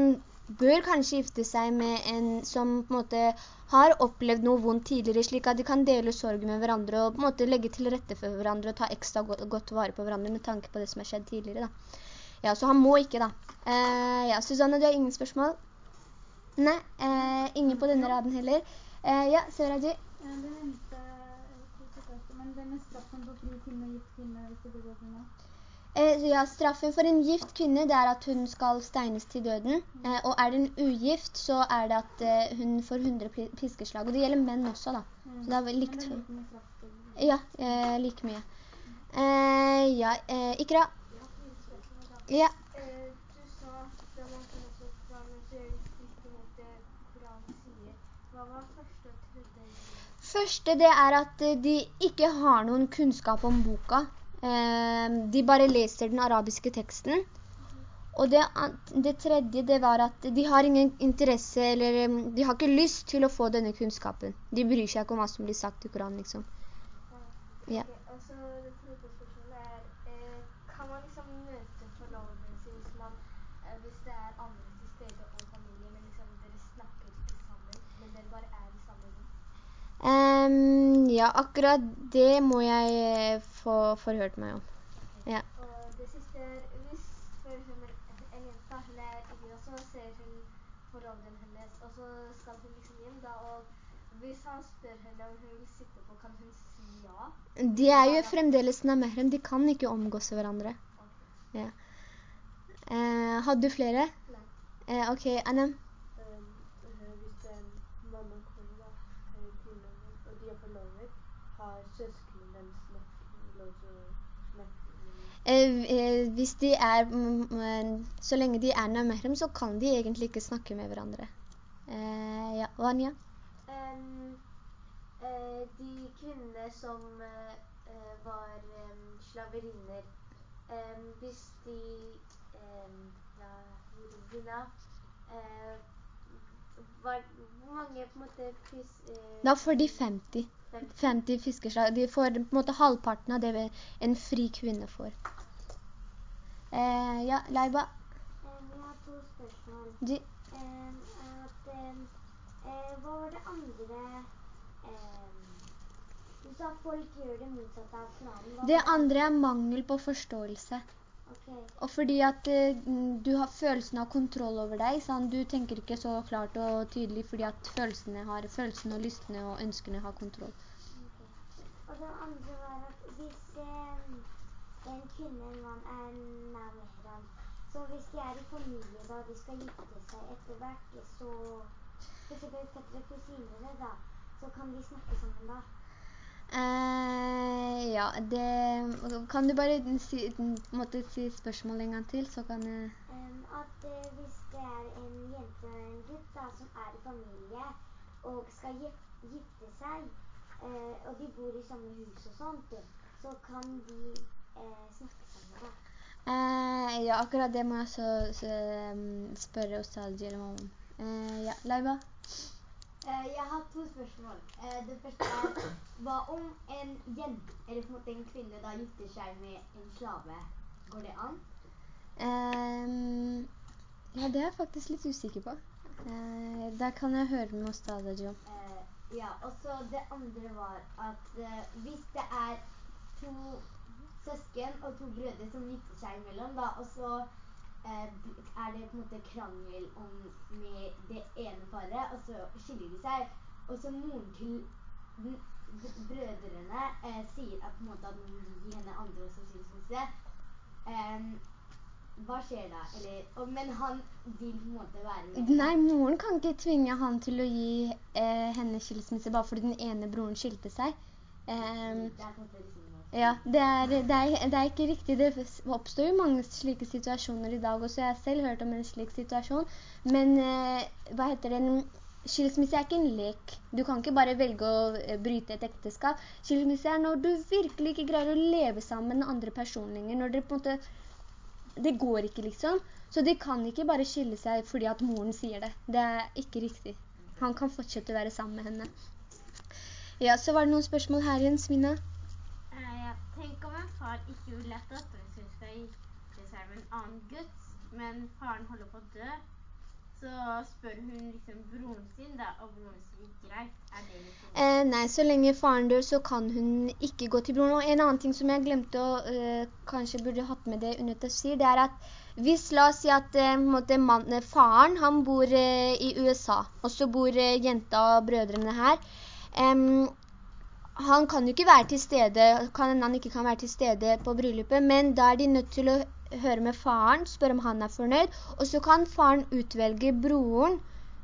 bør kanskje gifte seg med en som på en måte har opplevd noe vondt tidligere, slik at de kan dele sorg med hverandre og på en måte legge til rette for hverandre og ta ekstra godt vare på hverandre med tanke på det som har skjedd tidligere da. Ja, så han må ikke da. Eh, ja, Susanne, du har ingen spørsmål? Nei, eh, ingen på denne raden heller. Eh, ja, Søraji? Ja, det nevnte men det med straffen for fri kvinne og gift kvinne hvis det begår for noe? Eh, ja, straffen for en gift kvinne det er at hun skal steines til døden. Eh, og er den ugift, så er det at eh, hun får 100 piskeslag. Og det gjelder menn også, da. Så det er likt for... Ja, eh, like mye. Eh, ja, eh, Ikra? Ja. Du sa at det man kan også fra museisk mot det Koranen sier. Hva var første og tredje? Første det er at de ikke har noen kunnskap om boka. Ehm, de bare leser den arabiske teksten. Og det, det, tredje det var at de har ingen interesse, eller ehm, de har ikke lyst til å få denne kunnskapen. De bryr seg ikke om hva som blir sagt i Koranen, liksom. Ja. Okay, og så det tredje spørsmålet er, eh, kan man liksom møte forloveden sin hvis, man, eh, hvis det er andre til stede og familie, men liksom dere snakker ikke sammen, men dere bare er i samme rom? Um, ja, akkurat det må jeg eh, få forhørt meg om. Ja. Og det siste hvis for eksempel en jente, hun er yngre, så ser hun forloveden hennes, og så skal hun liksom hjem da, og hvis han spør henne om hun vil sitte på, kan hun si ja? De er jo fremdeles namehrem, de kan ikke omgås hverandre. Okay. Ja. Uh, hadde du flere? Nei. Uh, ok, Annem? Hvis de er, mm, så lenge de er nærmere, så kan de egentlig ikke snakke med hverandre. Eh, ja, Vanya? Um, uh, de kvinnene som uh, var um, slaverinner, um, hvis de ja, uh, var, hvor mange på en måte fis, Da får de 50. 50 fiskeslag. De får på en måte halvparten av det en fri kvinne får. Eh, ja, Leiba? Jeg har to spørsmål. De. Um, at, uh, hva var det andre... du sa folk gjør det motsatte av planen. Det andre er mangel på forståelse. Og fordi at uh, du har følelsen av kontroll over deg, sant? du tenker ikke så klart og tydelig fordi at følelsene, har, følelsene og lystene og ønskene har kontroll. Okay. Og det andre var at hvis eh, en kvinne en mann er nærmere så hvis de er i familie da, de skal gifte seg etter hvert, så for eksempel fettere kusinere da, så kan de snakke sammen da. Uh, ja, det... Kan du bare si, måtte si spørsmål en gang til, så kan jeg... Um, at uh, hvis det er en jente og en gutt da, som er i familie, og skal gifte seg, uh, og de bor i samme hus og sånt, så kan de snakke sammen da. ja, akkurat det må jeg så, så um, spørre Ostalji om. ja, Leiva? Uh, jeg har to spørsmål. Uh, det første er, hva om en jente, eller på en måte en kvinne da gifter seg med en slave? Går det an? Um, ja, det er jeg faktisk litt usikker på. Uh, der kan jeg høre med stadig, Jo. ja, og så det andre var at hvis det er to søsken og to brødre som gifter seg imellom da, og så eh, er det på en måte krangel om med det ene paret, og så skiller de seg. Og så moren til brødrene eh, sier at, på en måte, at noen vil gi henne andre også skilsmisse. Em, hva skjer da? Eller, og, men han vil på en måte være med. Nei, moren kan ikke tvinge han til å gi eh, henne skilsmisse bare fordi den ene broren skilte seg. Ehm, Det er ja, det er, det, er, det er ikke riktig. Det oppstår jo mange slike situasjoner i dag også. Jeg har selv hørt om en slik situasjon. Men eh, hva heter det? Skilsmisse er ikke en lek. Du kan ikke bare velge å eh, bryte et ekteskap. Skilsmisse er når du virkelig ikke greier å leve sammen med andre personer. Når det på en måte det går ikke liksom. Så de kan ikke bare skille seg fordi at moren sier det. Det er ikke riktig. Han kan fortsette å være sammen med henne. Ja, så var det noen spørsmål her igjen, Smina. Tenk om en far ikke vil at datteren sin skal gifte seg med en annen gutt, men faren holder på å dø. Så spør hun liksom broren sin da, og broren sier greit. Er det liksom... Eh, nei, så lenge faren dør, så kan hun ikke gå til broren. Og en annen ting som jeg glemte og eh, kanskje burde hatt med det under tafsir, det er at hvis, la oss si at eh, på en måte, mann, eh, faren, han bor eh, i USA, og så bor eh, jenta og brødrene her. Em, han kan jo ikke være til stede, kan han ikke kan være til stede på bryllupet, men da er de nødt til å høre med faren, spørre om han er fornøyd, og så kan faren utvelge broren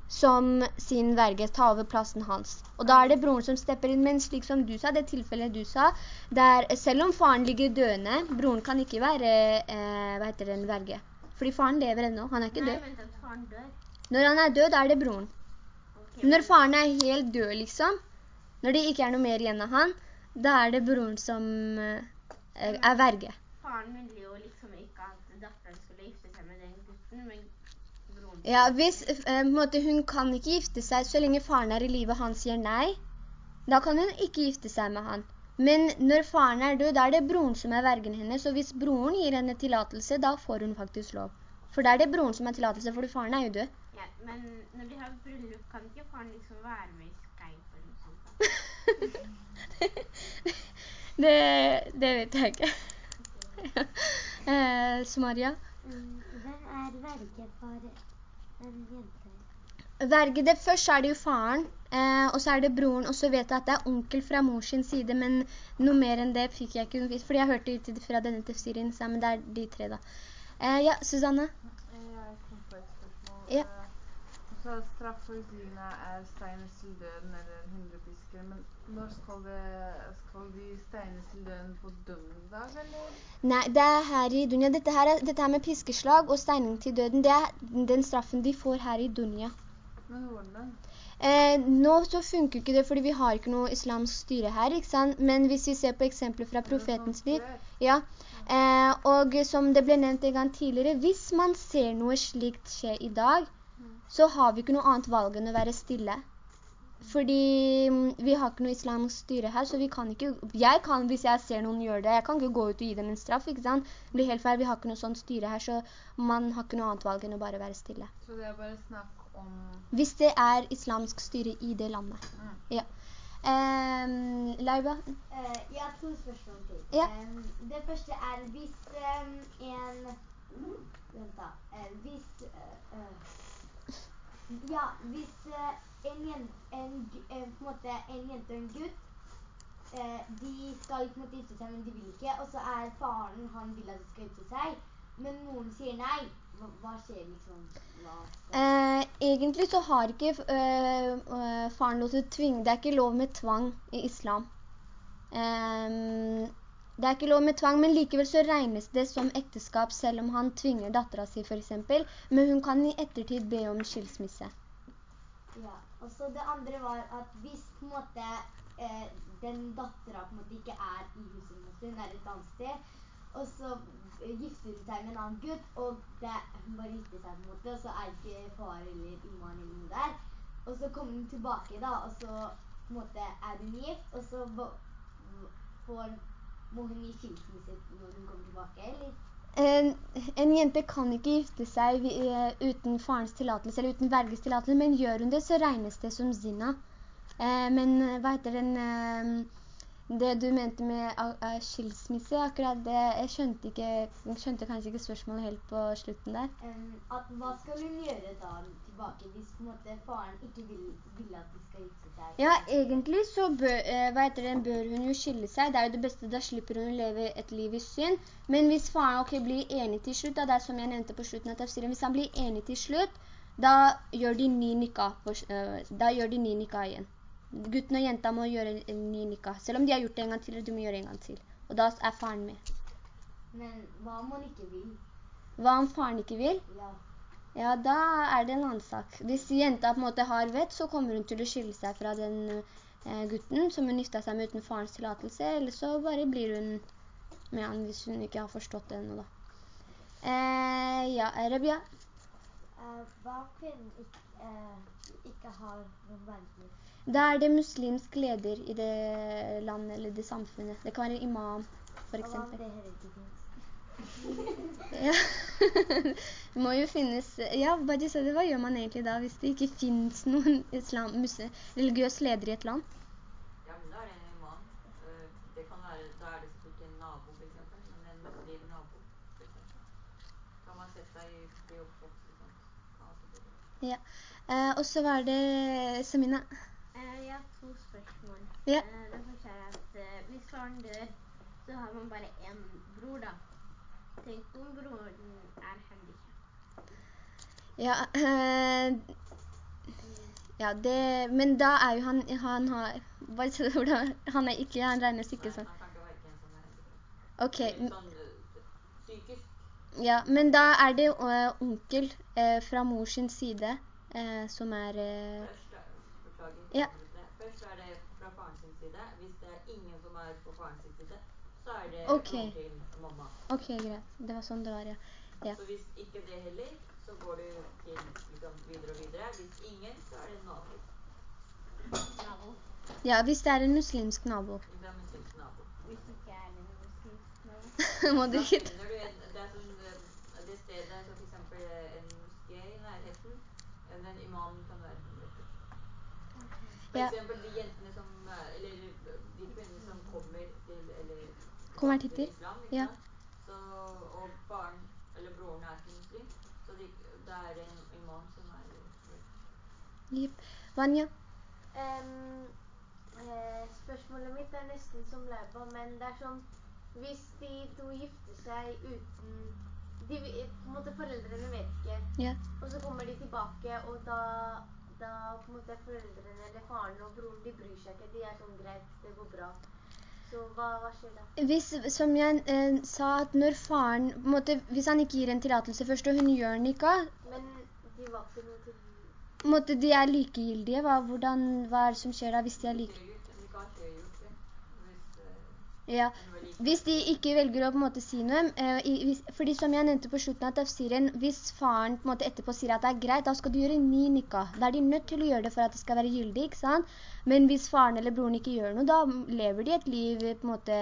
som sin verge, ta over plassen hans. Og da er det broren som stepper inn, men slik som du sa, det tilfellet du sa, der selv om faren ligger døende, broren kan ikke være, eh, hva heter det, en verge. Fordi faren lever ennå, han er ikke Nei, død. vent at faren dør. Når han er død, da er det broren. Okay. Når faren er helt død, liksom, når det ikke er noe mer igjen av han, da er det broren som eh, er verge. Faren ville jo liksom ikke at datteren skulle gifte seg med den gutten, men broren Ja, hvis eh, måte, hun kan ikke gifte seg så lenge faren er i livet og han sier nei, da kan hun ikke gifte seg med han. Men når faren er død, da er det broren som er vergen hennes, og hvis broren gir henne tilatelse, da får hun faktisk lov. For da er det broren som er tilatelse, for faren er jo død. Ja, men når de har bryllup, kan ikke faren liksom være med i Skype eller noe sånt? da? Det, det vet jeg ikke. eh, Sumaria? Hvem er verge for en jente? Verge, det først er det jo faren, eh, og så er det broren, og så vet jeg at det er onkel fra mors sin side, men noe mer enn det fikk jeg ikke fordi jeg hørte ut fra denne tefsirien, men det er de tre da. Eh, ja, Susanne? Jeg kom på et spørsmål. Ja. Så straff for zina er steines til døden eller hundrepisker, men når skal, det, skal de steines til døden på dommedag, eller? Nei, det er her i Dunja. Dette her, er, dette her med piskeslag og steining til døden, det er den straffen de får her i Dunja. Men hvordan? Eh, nå så funker ikke det, fordi vi har ikke noe islamsk styre her, ikke sant? Men hvis vi ser på eksempler fra det sånn profetens liv, ja, eh, og som det ble nevnt en gang tidligere, hvis man ser noe slikt skje i dag, så har vi ikke noe annet valg enn å være stille. Fordi mm, vi har ikke noe islamsk styre her, så vi kan ikke, jeg kan, hvis jeg ser noen gjøre det, jeg kan ikke gå ut og gi dem en straff, ikke sant? Det blir helt feil, vi har ikke noe sånt styre her, så man har ikke noe annet valg enn å bare være stille. Så det er bare snakk om... Hvis det er islamsk styre i det landet. Mm. Ja. Um, Laiba? Uh, jeg har to spørsmål til. Ja. Um, det første er hvis um, en Vent da. Uh, hvis Uh, eh, Ja, hvis eh, en, jen, en, eh, en, måte, en jente og en gutt eh, De skal på en gifte seg, men de vil ikke. Og så er faren Han vil at de skal gifte seg, men moren sier nei. Hva, hva skjer liksom? Hva Eh, egentlig så har ikke eh, eh, faren lov til å tvinge, det er ikke lov med tvang i islam. Det er ikke lov med tvang, men likevel så regnes det som ekteskap selv om han tvinger datteren si for eksempel, men hun kan i ettertid be om skilsmisse. Ja, og så det andre var at hvis på en måte eh, den datteren på en måte ikke er i huset hennes, hun er et annet sted, og så eh, gifter hun seg med en annen gutt, og det, hun bare gifter seg på en måte, og så er ikke far eller iman eller noe der, og så kommer hun tilbake da, og så på en måte er hun gift, og så får får, må hun gi skilsmisse når hun kommer tilbake, eller? En, en jente kan ikke gifte seg eh, uten farens tillatelse eller uten verges tillatelse, men gjør hun det så regnes det som zina. Eh, men eh, hva heter den? eh, Det du mente med skilsmisse, akkurat det, jeg skjønte, ikke, skjønte kanskje ikke spørsmålet helt på slutten der. Um, at, hva skal hun gjøre da tilbake, hvis måte faren ikke vil, vil at de skal gifte seg? Ja, egentlig så bør, uh, det, bør hun jo skille seg. Det er jo det beste, da slipper hun å leve et liv i synd. Men hvis faren okay, blir enig til slutt, da, det er som jeg nevnte på slutten av tafsiren, hvis han blir enig til slutt, da gjør de ni nikah, uh, da gjør de ni nikah igjen gutten og jenta må gjøre en ny nikah. Selv om de har gjort det en gang til, de må gjøre en gang til. Og da er faren med. Men hva om han ikke vil? Hva om faren ikke vil? Ja. Ja, da er det en annen sak. Hvis jenta på en måte har vett, så kommer hun til å skille seg fra den eh, gutten som hun gifta seg med uten farens tillatelse, eller så bare blir hun med han hvis hun ikke har forstått det ennå da. Eh, ja, Rebia? Uh, hva kvinnen ikke, eh, ikke har noen verdensløs? Da er det muslimsk leder i det landet eller det samfunnet. Det kan være en imam, for eksempel. Ja. det må jo finnes... Ja, bare så, det, hva gjør man egentlig da hvis det ikke finnes noen islam, muslim, religiøs leder i et land? Ja, men da er det en imam. Eh, det kan være, da er det ikke en nabo, for eksempel. Men en muslim nabo, for eksempel. Kan man sette seg i, jobb, for eksempel. Ja. Eh, og så var det Samina. Eh, jeg har to spørsmål. Ja. Eh, det første er at eh, hvis faren dør, så har man bare en bror da. Tenk om broren er handicap. Ja, ja det, men da er jo han, han har, bare er hvordan, han er ikke, han regnes ikke sånn. Som. Ok. Sånn psykisk. Ja, men da er det uh, onkel uh, fra mors side som er... Ja. Først er det fra farens side. Hvis det er ingen som sitt på så er det okay. til mamma. Ok, greit. Det var sånn det var, ja. ja. Så hvis ikke det heller, så går du til liksom, videre og videre. Hvis ingen, så er det nabo. Nabo. Ja, hvis det er en muslimsk nabo. Det er muslimsk nabo. Hvis det ikke er en muslimsk nabo. Må du ikke... Da finner du en, det er sånn, eh, det stedet, så for eksempel eh, en moské i nærheten, en imam kan være for ja. eksempel de jentene som, eh, eller de kvinnene som kommer til, eller konvertitter, ja. Så, og barn, eller broren er ikke muslim, så de, det er en imam som er Jep. Vanya? Um, eh, spørsmålet mitt er nesten som Leiba, men det er sånn, hvis de to gifter seg uten, de, på en måte foreldrene vet ikke, ja. og så kommer de tilbake, og da da på en måte foreldrene eller faren og broren, de bryr seg ikke. De er sånn greit, det går bra. Så hva, hva skjer da? Hvis, som jeg eh, sa, at når faren, måte, hvis han ikke gir en tillatelse først, og hun gjør den ikke Men de var ikke noe til... Måte, de er likegyldige. Hva, hvordan, hva er det som skjer da hvis de er like? Ja, hvis de ikke velger å på en måte si noe, eh, fordi som jeg nevnte på slutten av tafsiren, hvis faren på en måte etterpå sier at det er greit, da skal du gjøre en ny nikka. Da er de nødt til å gjøre det for at det skal være gyldig, ikke sant? Men hvis faren eller broren ikke gjør noe, da lever de et liv på en måte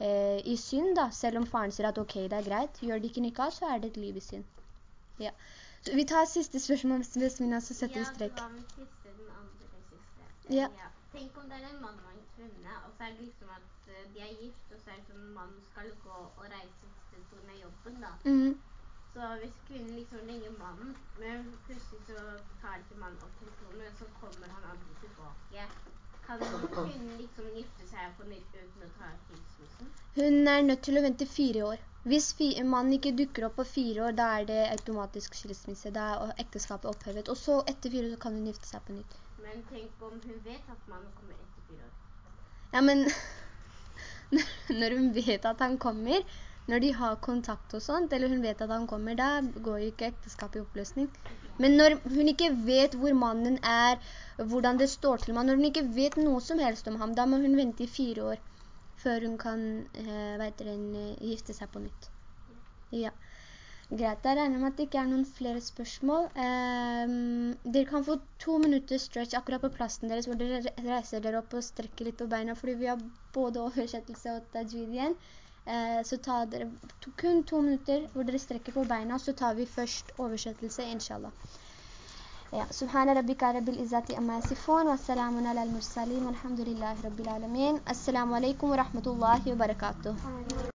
eh, i synd da, selv om faren sier at ok, det er greit. Gjør de ikke nikka, så er det et liv i synd. Ja. Så vi tar siste spørsmål, hvis vi så setter vi strekk. Ja, det var den siste, den andre siste. Ja. ja. Tenk om det er en mann og en kvinne, og så er det liksom at Eh, de er gift, og så er det sånn mann skal gå og reise et sted av jobben da. Mm. Så hvis kvinnen liksom ringer mannen, men plutselig så tar ikke mannen opp telefonen, så kommer han aldri tilbake. Kan kvinnen liksom gifte seg på nytt uten å ta skilsmissen? Hun er nødt til å vente fire år. Hvis mannen ikke dukker opp på fire år, da er det automatisk skilsmisse. Da er ekteskapet opphevet. Og så etter fire år så kan hun gifte seg på nytt. Men tenk om hun vet at mannen kommer etter fire år. Ja, men når hun vet at han kommer, når de har kontakt og sånt, eller hun vet at han kommer, da går jo ikke ekteskap i oppløsning. Men når hun ikke vet hvor mannen er, hvordan det står til med når hun ikke vet noe som helst om ham, da må hun vente i fire år før hun kan, eh, dere, eh, gifte seg på nytt. Ja. Greit, jeg regner med at det ikke er noen flere spørsmål. Um, dere kan få to minutter stretch akkurat på plassen deres, hvor dere reiser dere opp og strekker litt på beina, fordi vi har både oversettelse og tajwid igjen. Uh, så ta dere to, kun to minutter hvor dere strekker på beina, så tar vi først oversettelse, inshallah. Ja, subhana rabbika rabbil izzati amma yasifun, wa salamun ala al-mursalin, walhamdulillahi rabbil alamin. Assalamu alaikum wa rahmatullahi wa barakatuh.